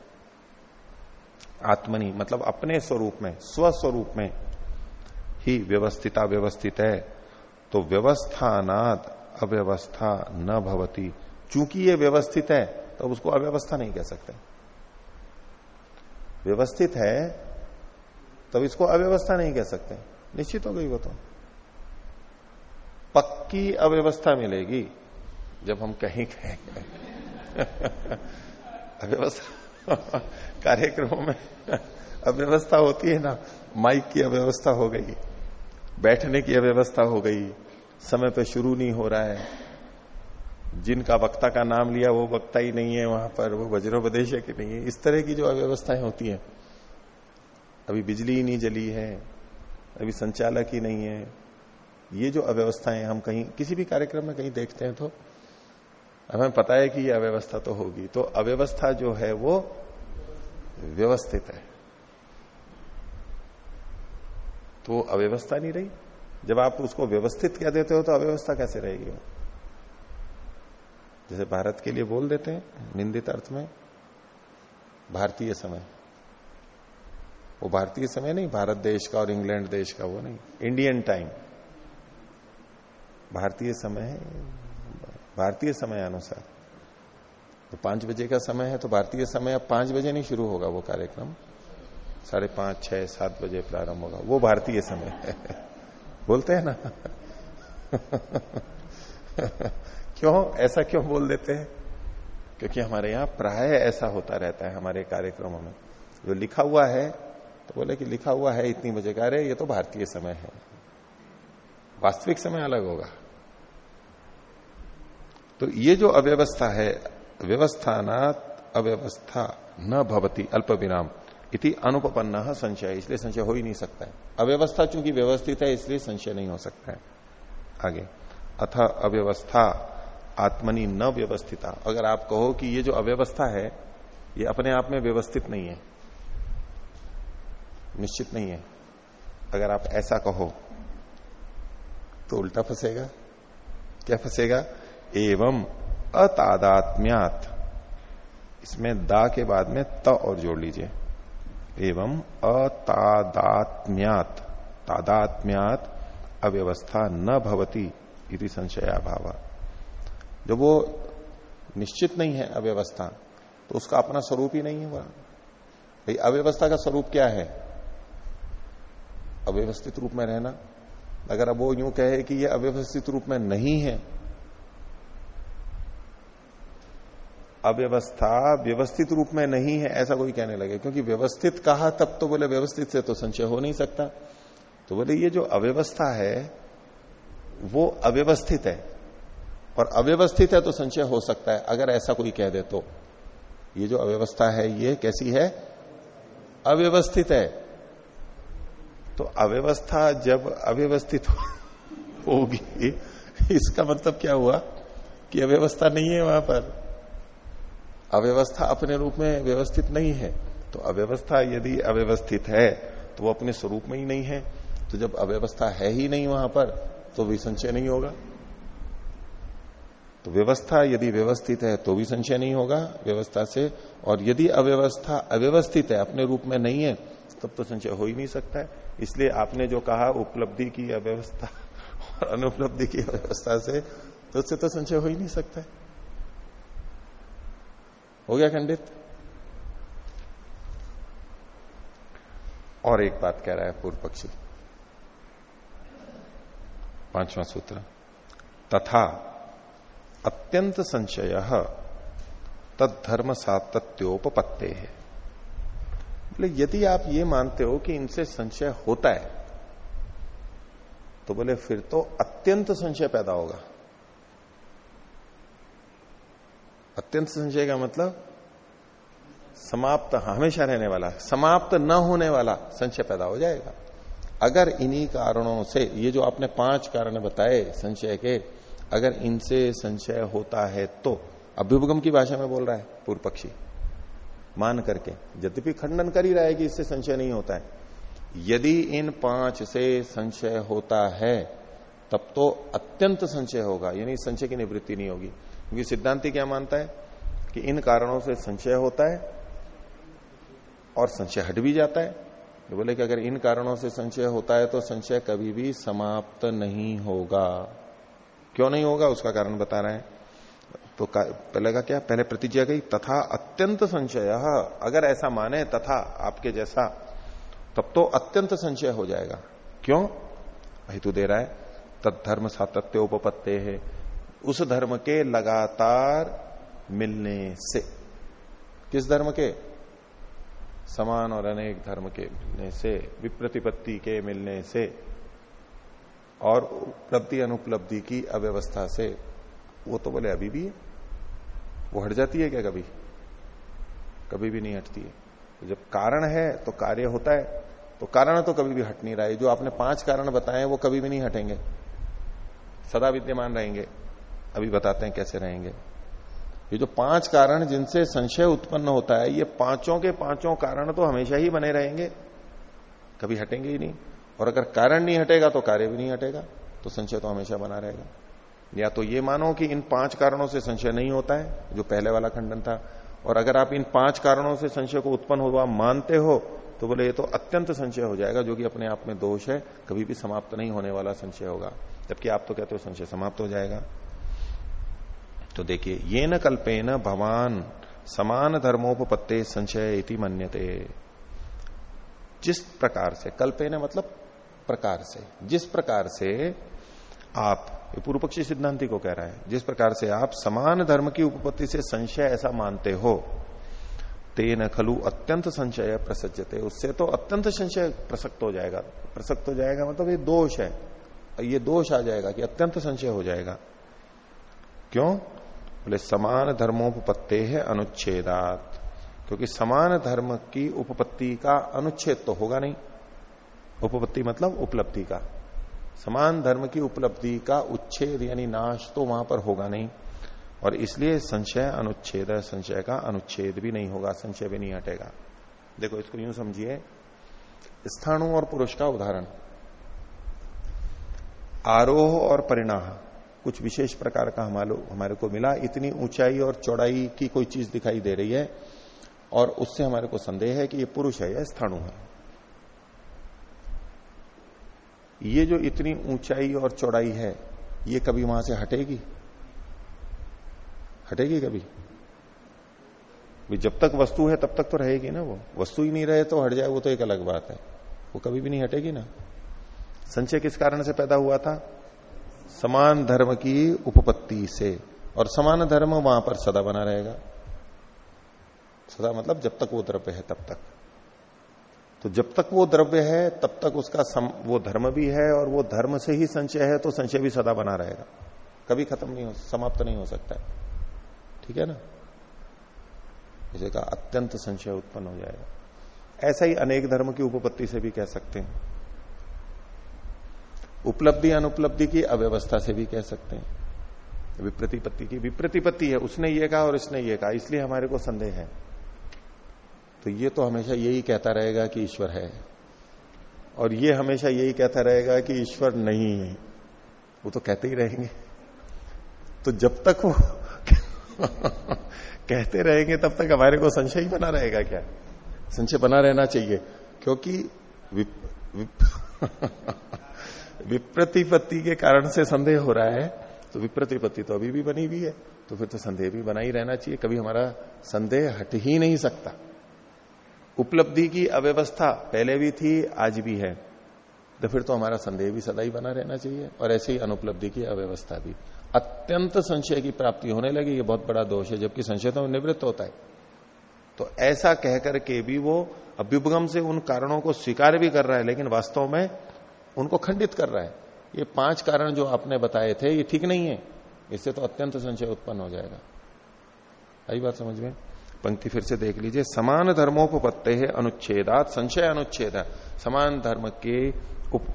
आत्मनि मतलब अपने स्वरूप में, स्वस्वरूप में ही व्यवस्थिता व्यवस्थित है तो व्यवस्थानाद अव्यवस्था न भवती। चूँकि ये व्यवस्थित है तो उसको अव्यवस्था नहीं कह सकते। व्यवस्थित है, तब इसको अव्यवस्था नहीं कह सकते। निश्चित हो गई वो तो। पक्की अव्यवस्था मिलेगी जब हम कहीं कहेंगे अव्यवस्था कार्यक्रमों में अव्यवस्था होती है ना, माइक की अव्यवस्था हो गई, बैठने की अव्यवस्था हो गई, समय पे शुरू नहीं हो रहा है। जिनका वक्ता का नाम लिया वो वक्ता ही नहीं है वहाँ पर, वो वज्रोपदेशक नहीं है। इस तरह की जो अव्यवस्थाएँ होती हैं, अभी बिजली ही नहीं जली है अभी संचालक ही नहीं है। ये जो अव्यवस्थाएँ हम कहीं, किसी भी कार्यक्रम में कहीं देखते हैं तो हमें पता है कि ये अव्यवस्था तो होगी। तो अव्यवस्था जो है वो व्यवस्थित है। तो अव्यवस्था नहीं रही। जब आप उसको व्यवस्थित कह देते हो तो अव्यवस्था कैसे रहेगी? जैसे भारत के लिए बोल देते हैं, निंदित अर्थ में, भारतीय समय। वो भारतीय समय नहीं, भारत देश का और इंग्लैंड देश का वो नहीं, इंडियन टाइम। भारतीय समय भारतीय समय अनुसार। तो पाँच बजे का समय है तो भारतीय समय अब पाँच बजे नहीं शुरू होगा वो कार्यक्रम। साढ़े पाँच, छह, सात बजे प्रारंभ होगा। वो भारतीय समय है। बोलते हैं ना? क्यों? ऐसा क्यों बोल देते हैं? क्योंकि हमारे यहाँ प्राय ऐसा होता रहता है, हमारे कार्यक्रमों में। जो लिखा हुआ है बोले कि लिखा हुआ है इतनी बजे का। अरे, ये तो भारतीय समय है। वास्तविक समय अलग होगा। तो ये जो अव्यवस्था है, व्यवस्थानात अव्यवस्था न भवती, अल्प विराम। इति अनुपन्न संशय, इसलिए संशय हो ही नहीं सकता है। अव्यवस्था चूँकि व्यवस्थित है, इसलिए संशय नहीं हो सकता है। आगे। अथ अव्यवस्था, आत्मनि न व्यवस्थिता। अगर आप कहो कि ये जो अव्यवस्था है, ये अपने आप में व्यवस्थित नहीं है। निश्चित नहीं है। अगर आप ऐसा कहो तो उल्टा फंसेगा। क्या फंसेगा? एवं अतादात्म्यात। इसमें दा के बाद में त और जोड़ लीजिए। एवं अतादात्म्यात। तादात्म्यात अव्यवस्था न भवती इति संशयाभाव। जब वो निश्चित नहीं है अव्यवस्था तो उसका अपना स्वरूप ही नहीं हुआ भाई, अव्यवस्था का स्वरूप क्या है? अव्यवस्थित रूप में रहना। अगर अब वो यूँ कहे कि ये अव्यवस्थित रूप में नहीं है, अव्यवस्था व्यवस्थित रूप में नहीं है, ऐसा कोई कहने लगे। क्योंकि व्यवस्थित कहा, तब तो बोले व्यवस्थित से तो संशय हो नहीं सकता। तो बोले ये जो अव्यवस्था है, वो अव्यवस्थित है। और अव्यवस्थित है तो संशय हो सकता है, अगर ऐसा कोई कह दे तो। ये जो अव्यवस्था है, ये कैसी है? अव्यवस्थित है। तो अव्यवस्था जब अव्यवस्थित होगी। इसका मतलब क्या हुआ? कि अव्यवस्था नहीं है वहाँ पर। अव्यवस्था अपने रूप में व्यवस्थित नहीं है। तो अव्यवस्था यदि अव्यवस्थित है तो वो अपने स्वरूप में ही नहीं है। तो जब अव्यवस्था है ही नहीं वहाँ पर तो भी संचय नहीं होगा। तो व्यवस्था यदि व्यवस्थित है तो भी संशय नहीं होगा व्यवस्था से। और यदि अव्यवस्था अव्यवस्थित है, अपने रूप में नहीं है तब तो संशय हो ही नहीं सकता है। इसलिए आपने जो कहा, उपलब्धि की अव्यवस्था और अनुपलब्धि की अव्यवस्था से तो उससे तो संशय हो ही नहीं सकता है। हो गया खंडित? और एक बात कह रहा है पूर्व पक्षी। पांचवा सूत्र। तथा अत्यंत संशय तत्धर्म सातत्योपत्ते है बोले, यदि आप ये मानते हो कि इनसे संशय होता है तो बोले, फिर तो अत्यंत संशय पैदा होगा। अत्यंत संशय का मतलब समाप्त, हमेशा रहने वाला, समाप्त न होने वाला संशय पैदा हो जाएगा। अगर इन्हीं कारणों से, ये जो आपने पाँच कारण बताए संशय के, अगर इनसे संशय होता है तो अभ्युपगम की भाषा में बोल रहा है पूर्व पक्षी मान करके, यद्यपि खंडन कर ही रहा है कि इससे संशय नहीं होता है। यदि इन पाँच से संशय होता है, तब तो अत्यंत संशय होगा, यानी संशय की निवृत्ति नहीं होगी। क्योंकि सिद्धांति क्या मानता है? कि इन कारणों से संशय होता है, और संशय हट भी जाता है। तो बोले कि अगर इन कारणों से संशय होता है तो संशय कभी भी समाप्त नहीं होगा। क्यों नहीं होगा? उसका कारण बता रहे हैं। तो पहले का क्या? पहले प्रतिज्ञा गई, तथा अत्यंत संशय। अगर ऐसा माने, तथा आपके जैसा, तब तो अत्यंत संशय हो जाएगा। क्यों? हेतु दे रहा है तत्धर्म सातत्य उपपत्ते है। उस धर्म के लगातार मिलने से, किस धर्म के? समान और अनेक धर्म के मिलने से, विप्रतिपत्ति के मिलने से, और उपलब्धि, अनुपलब्धि की अव्यवस्था से। वो तो बोले, अभी भी है। वो हट जाती है क्या कभी? कभी भी नहीं हटती है। तो जब कारण है तो कार्य होता है। तो कारण तो कभी भी हट नहीं रहा है। जो आपने पाँच कारण बताए वो कभी भी नहीं हटेंगे। सदा विद्यमान रहेंगे। अभी बताते हैं कैसे रहेंगे। ये जो पाँच कारण जिनसे संशय उत्पन्न होता है, ये पाँचों के पाँचों कारण तो हमेशा ही बने रहेंगे। कभी हटेंगे ही नहीं। और अगर कारण नहीं हटेगा तो कार्य भी नहीं हटेगा। तो संशय तो हमेशा बना रहेगा। या तो ये मानो कि इन पाँच कारणों से संशय नहीं होता है, जो पहले वाला खंडन था। और अगर आप इन पाँच कारणों से संशय को उत्पन्न हुआ मानते हो तो बोले ये तो अत्यंत संशय हो जाएगा, जो कि अपने आप में दोष है, कभी भी समाप्त नहीं होने वाला संशय होगा। जबकि आप तो कहते हो संशय समाप्त हो जाएगा। तो देखिए, ये न कल्पे न भवान समान धर्मोपत्ते संशय इति मन्यते। जिस प्रकार से कल्पे न मतलब प्रकार से, जिस प्रकार से आप ये पूर्व पक्षी सिद्धांति को कह रहा है। जिस प्रकार से आप समान धर्म की उपपत्ति से संशय ऐसा मानते हो, तेन खलु अत्यंत संशय प्रसजते उससे तो अत्यंत संशय प्रसक्त हो जाएगा। प्रसक्त हो जाएगा मतलब ये दोष है। ये दोष आ जाएगा कि अत्यंत संशय हो जाएगा। क्यों? बोले, समान धर्मोपत्ते है अनुच्छेदात। क्योंकि समान धर्म की उपपत्ति का अनुच्छेद तो होगा नहीं। उपपत्ति मतलब उपलब्धि का। समान धर्म की उपलब्धि का उच्छेद यानी नाश तो वहाँ पर होगा नहीं। और इसलिए संशय अनुच्छेद संशय का अनुच्छेद भी नहीं होगा, संशय भी नहीं हटेगा। देखो, इसको यूँ समझिए। स्थाणु और पुरुष का उदाहरण। आरोह और परिणाह, कुछ विशेष प्रकार का हमारे हमारे को मिला। इतनी ऊंचाई और चौड़ाई की कोई चीज़ दिखाई दे रही है और उससे हमारे को संदेह है कि ये पुरुष है या स्थाणु है। ये जो इतनी ऊंचाई और चौड़ाई है, ये कभी वहाँ से हटेगी? हटेगी कभी? भी जब तक वस्तु है, तब तक तो रहेगी ना वो। वस्तु ही नहीं रहे तो हट जाए, वो तो एक अलग बात है। वो कभी भी नहीं हटेगी ना। संचय किस कारण से पैदा हुआ था? समान धर्म की उपपत्ति से। और समान धर्म वहाँ पर सदा बना रहेगा। सदा मतलब जब तक वो द्रव्य है, तब तक। तो जब तक वो द्रव्य है तब तक उसका सम, वो धर्म भी है और वो धर्म से ही संचय है तो संचय भी सदा बना रहेगा। कभी खत्म नहीं हो समाप्त नहीं हो सकता है। ठीक है ना? इसे का अत्यंत संशय उत्पन्न हो जाएगा। ऐसा ही अनेक धर्म की उपपत्ति से भी कह सकते हैं। उपलब्धि अनुपलब्धि की अव्यवस्था से भी कह सकते हैं। विप्रतिपत्ति की विप्रतिपत्ति है उसने ये कहा और इसने ये कहा इसलिए हमारे को संदेह है। तो ये तो हमेशा यही कहता रहेगा कि ईश्वर है। और ये हमेशा यही कहता रहेगा कि ईश्वर नहीं है। वो तो कहते ही रहेंगे। तो जब तक वो कहते रहेंगे तब तक हमारे को संशय ही बना रहेगा क्या? संशय बना रहना चाहिए क्योंकि विप, विप विप्रतिपत्ति के कारण से संदेह हो रहा है तो विप्रतिपत्ति तो अभी भी बनी हुई है तो फिर तो संदेह भी बना ही रहना चाहिए। कभी हमारा संदेह हट ही नहीं सकता। उपलब्धि की अव्यवस्था पहले भी थी, आज भी है। तो फिर तो हमारा संदेह भी सदा ही बना रहना चाहिए, और ऐसे ही अनुपलब्धि की अव्यवस्था भी। अत्यंत संशय की प्राप्ति होने लगी, ये बहुत बड़ा दोष है, जबकि संशय तो निवृत्त होता है। तो ऐसा कहकर के भी वो अभ्युपगम से उन कारणों को स्वीकार भी कर रहा है, लेकिन वास्तव में उनको खंडित कर रहा है। ये पाँच कारण जो आपने बताए थे, ये ठीक नहीं है। इससे तो अत्यंत संशय उत्पन्न हो जाएगा। आई बात समझ में? पंक्ति फिर से देख लीजिए। समान धर्मोपत्ते है अनुच्छेदात संशय अनुच्छेद समान धर्म के उप,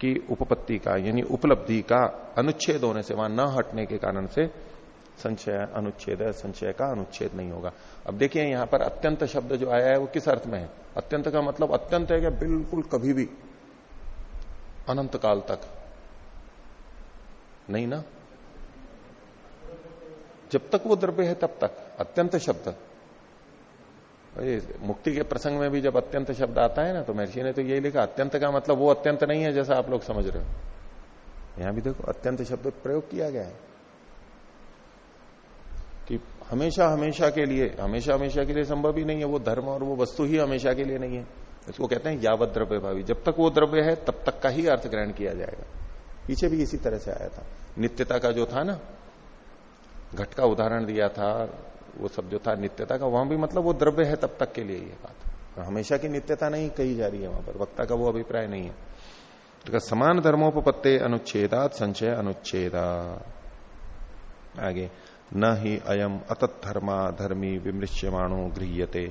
की उपपत्ति का यानी उपलब्धि का अनुच्छेद होने से वहाँ न हटने के कारण से संशय अनुच्छेद है संशय का अनुच्छेद नहीं होगा। अब देखिए यहाँ पर अत्यंत शब्द जो आया है वो किस अर्थ में है? अत्यंत का मतलब अत्यंत है क्या बिल्कुल कभी भी अनंत काल तक। नहीं ना? जब तक वो द्रव्य है तब तक। अत्यंत शब्द। मुक्ति के प्रसंग में भी जब अत्यंत शब्द आता है ना तो महर्षि ने तो यही लिखा, अत्यंत का मतलब वो अत्यंत नहीं है जैसा आप लोग समझ रहे हो। यहाँ भी देखो, अत्यंत शब्द प्रयोग किया गया है। कि हमेशा हमेशा के लिए, हमेशा हमेशा के लिए संभव ही नहीं है, वो धर्म और वो वस्तु ही हमेशा के लिए नहीं है। इसको कहते हैं यावत द्रव्य भावी। जब तक वो द्रव्य है, तब तक का ही अर्थ ग्रहण किया जाएगा। पीछे भी इसी तरह से आया था। नित्यता का जो था ना, घट का उदाहरण दिया था वो सब जो था नित्यता का वहाँ भी मतलब वो द्रव्य है तब तक के लिए ये बात। हमेशा की नित्यता नहीं कही जा रही है वहाँ पर वक्ता का वो अभिप्राय नहीं है। तो समान धर्मोपत्ते अनुच्छेदात संचय अनुच्छेदा। आगे न ही अयम अतत धर्मा धर्मी विमृश्यमाणो गृहते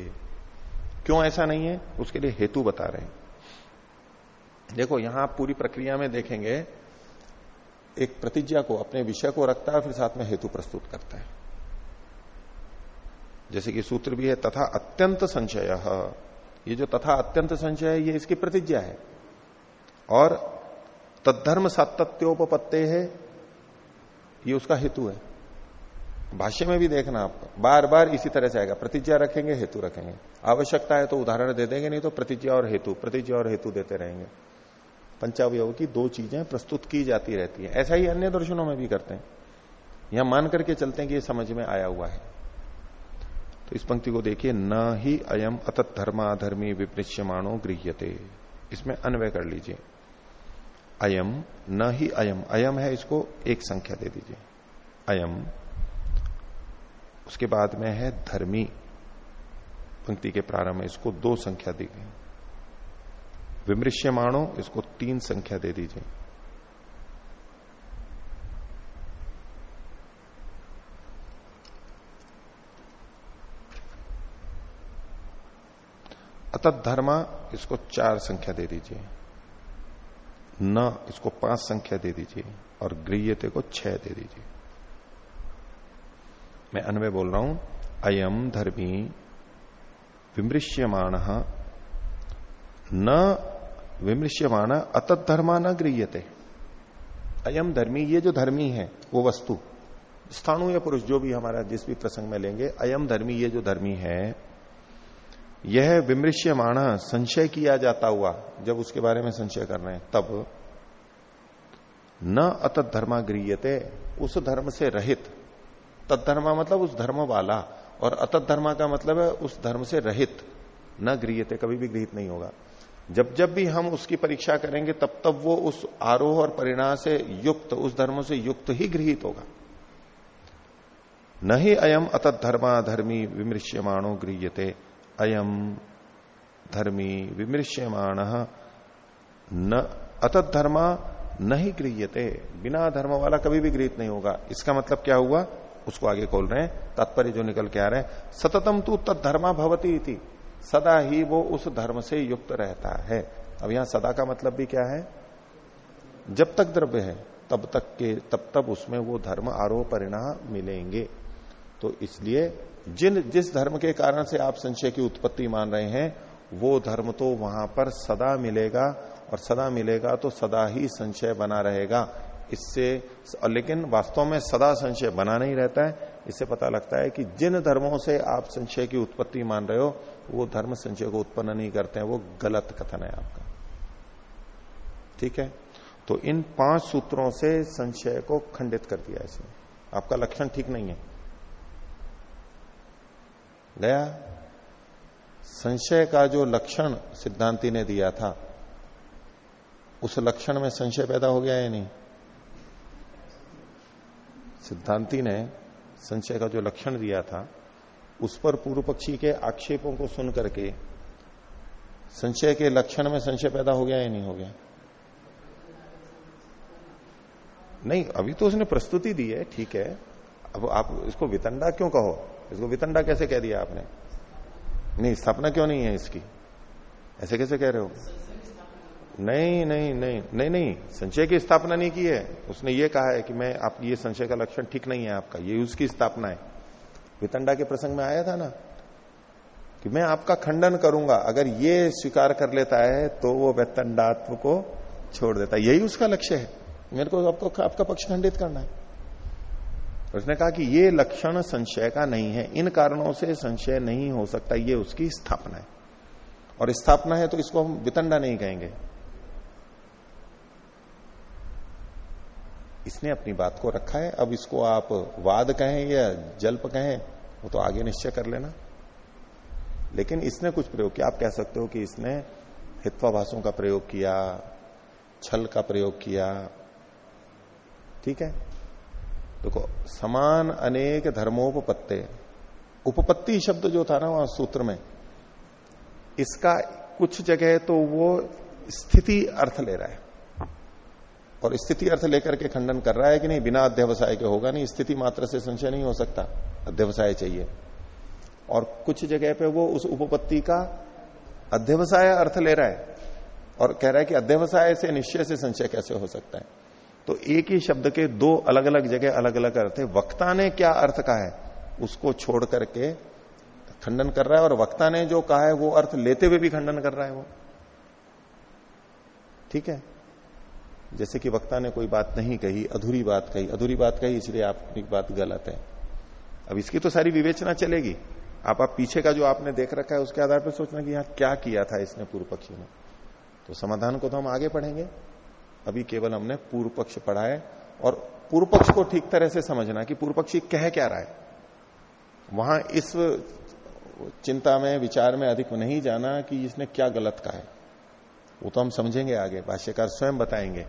क्यों ऐसा नहीं है? उसके लिए हेतु बता रहे हैं। देखो यहाँ आप पूरी प्रक्रिया में देखेंगे एक प्रतिज्ञा को अपने विषय को रखता है फिर साथ में हेतु प्रस्तुत करता है। जैसे कि सूत्र भी है, तथा अत्यंत संशय। ये जो तथा अत्यंत संशय है, ये इसकी प्रतिज्ञा है। और तद्धर्म सातत्योपत्ते है, ये उसका हेतु है। भाष्य में भी देखना आप बार बार इसी तरह से आएगा। प्रतिज्ञा रखेंगे, हेतु रखेंगे। आवश्यकता है तो उदाहरण दे देंगे, नहीं तो प्रतिज्ञा और हेतु, प्रतिज्ञा और हेतु देते रहेंगे। पंचावय की दो चीज़ें प्रस्तुत की जाती रहती है। ऐसा ही अन्य दर्शनों में भी करते हैं। यहाँ मान करके चलते हैं कि ये समझ में आया हुआ है। तो इस पंक्ति को देखिए, न ही अयम अतत धर्माधर्मी विपृश्यमाणो गृह्यते। इसमें अन्वय कर लीजिए। अयम, न ही अयम। अयम है इसको एक संख्या दे दीजिए। अयम, उसके बाद में है धर्मी। पंक्ति के प्रारंभ में इसको दो संख्या दी गई विमृश्यमाणो इसको तीन संख्या दे दीजिए। अतत धर्मा इसको चार संख्या दे दीजिए। न इसको पाँच संख्या दे दीजिए और गृहते को छह दे दीजिए। मैं अन्वय बोल रहा हूँ अयम धर्मी विमृश्यमाण। न विमृश्यमाण अतत धर्मा न गृहते अयम धर्मी, ये जो धर्मी है, वो वस्तु स्थानु या पुरुष, जो भी हमारा जिस भी प्रसंग में लेंगे अयम धर्मी, ये जो धर्मी है यह विमृश्य विमृश्यमाण संशय किया जाता हुआ, जब उसके बारे में संशय कर रहे हैं, तब न अतत धर्मा गृहते उस धर्म से रहित। तत्धर्मा मतलब उस धर्म वाला, और अतत धर्मा का मतलब है उस धर्म से रहित। न गृहते कभी भी गृहित नहीं होगा। जब जब भी हम उसकी परीक्षा करेंगे, तब तब वो उस आरोह और परिणाम से युक्त, उस धर्म से युक्त ही गृहित होगा। न ही अयम अतत धर्मा धर्मी विमृश्यमाणो गृहते अयम धर्मी विमृश्यमाण। न अतत धर्मा नहीं गृहते बिना धर्म वाला कभी भी गृहित नहीं होगा। इसका मतलब क्या हुआ? उसको आगे खोल रहे हैं। तात्पर्य जो निकल के आ रहे हैं। सततम तू तत्धर्मा भवती थी सदा ही वो उस धर्म से युक्त रहता है। अब यहाँ सदा का मतलब भी क्या है? जब तक द्रव्य है, तब तक के, तब तब उसमें वो धर्म आरोह परिणाम मिलेंगे। तो इसलिए जिन, जिस धर्म के कारण से आप संशय की उत्पत्ति मान रहे हैं, वो धर्म तो वहाँ पर सदा मिलेगा, और सदा मिलेगा तो सदा ही संशय बना रहेगा। इससे, लेकिन वास्तव में सदा संशय बना नहीं रहता है। इससे पता लगता है कि जिन धर्मों से आप संशय की उत्पत्ति मान रहे हो, वो धर्म संशय को उत्पन्न नहीं करते हैं, वो गलत कथन है आपका। ठीक है? तो इन पाँच सूत्रों से संशय को खंडित कर दिया इसने। आपका लक्षण ठीक नहीं है। गया। संशय का जो लक्षण सिद्धांति ने दिया था, उस लक्षण में संशय पैदा हो गया या नहीं? सिद्धांति ने संशय का जो लक्षण दिया था, उस पर पूर्व पक्षी के आक्षेपों को सुन करके संशय के लक्षण में संशय पैदा हो गया या नहीं हो गया? नहीं, अभी तो उसने प्रस्तुति दी है, ठीक है। अब आप इसको वितंडा क्यों कहो? इसको वितंडा कैसे कह दिया आपने? नहीं, स्थापना क्यों नहीं है इसकी? ऐसे कैसे कह रहे हो? नहीं नहीं नहीं नहीं नहीं संशय की स्थापना नहीं की है। उसने ये कहा है कि मैं, आप, ये संशय का लक्षण ठीक नहीं है आपका, ये उसकी स्थापना है। वितंडा के प्रसंग में आया था ना, कि मैं आपका खंडन करूँगा, अगर ये स्वीकार कर लेता है तो वो वेतंडात्व को छोड़ देता है। यही उसका लक्ष्य है। मेरे को आपको आपका पक्ष खंडित करना है। उसने कहा कि ये लक्षण संशय का नहीं है। इन कारणों से संशय नहीं हो सकता। ये उसकी स्थापना है। और स्थापना है तो इसको हम वितंडा नहीं कहेंगे। इसने अपनी बात को रखा है। अब इसको आप वाद कहें या जल्प कहें, वो तो आगे निश्चय कर लेना। लेकिन इसने कुछ प्रयोग किया। आप कह सकते हो कि इसने हित्वाभाषों का प्रयोग किया, छल का प्रयोग किया। ठीक है? देखो, समान अनेक धर्मोपत्ते उपपत्ति शब्द जो था ना वहाँ सूत्र में, इसका कुछ जगह तो वो स्थिति अर्थ ले रहा है। और स्थिति अर्थ लेकर के खंडन कर रहा है कि नहीं, बिना अध्यवसाय के होगा नहीं, स्थिति मात्र से संशय नहीं हो सकता, अध्यवसाय चाहिए। और कुछ जगह पे वो उस उपपत्ति का अध्यवसाय अर्थ ले रहा है। और कह रहा है कि अध्यवसाय से निश्चय से संशय कैसे हो सकता है? तो एक ही शब्द के दो अलग अलग जगह अलग अलग अर्थ है। वक्ता ने क्या अर्थ कहा है? उसको छोड़ करके खंडन कर रहा है और वक्ता ने जो कहा है, वो अर्थ लेते हुए भी खंडन कर रहा है वो। ठीक है? जैसे कि वक्ता ने कोई बात नहीं कही, अधूरी बात कही। अधूरी बात कही, इसलिए आपकी बात गलत है। अब इसकी तो सारी विवेचना चलेगी। आप आप पीछे का जो आपने देख रखा है, उसके आधार पर सोचना कि यहाँ क्या किया था इसने पूर्व पक्षी ने। तो समाधान को तो हम आगे पढ़ेंगे। अभी केवल हमने पूर्व पक्ष पढ़ा है और पूर्व पक्ष को ठीक तरह से समझना कि पूर्व पक्षी कह क्या रहा है। वहाँ इस चिंता में, विचार में अधिक नहीं जाना कि इसने क्या गलत कहा है। वो तो हम समझेंगे आगे, भाष्यकार स्वयं बताएँगे।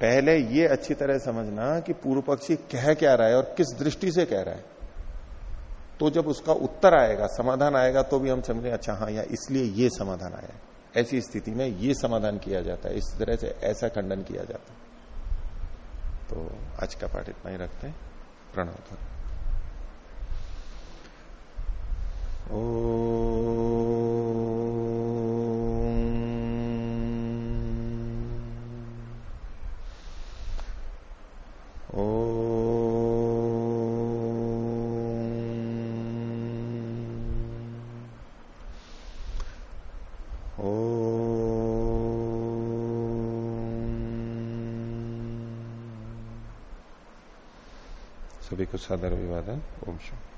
पहले ये अच्छी तरह समझना कि पूर्व पक्षी कह क्या रहा है और किस दृष्टि से कह रहा है। तो जब उसका उत्तर आएगा, समाधान आएगा तो भी हम समझें अच्छा हाँ या इसलिए ये समाधान आया है। ऐसी स्थिति में ये समाधान किया जाता है। इस तरह से ऐसा खंडन किया जाता है। तो आज का पाठ इतना ही रखते हैं। प्रणव ओ सभी को सादर अभिवादन ओम शांति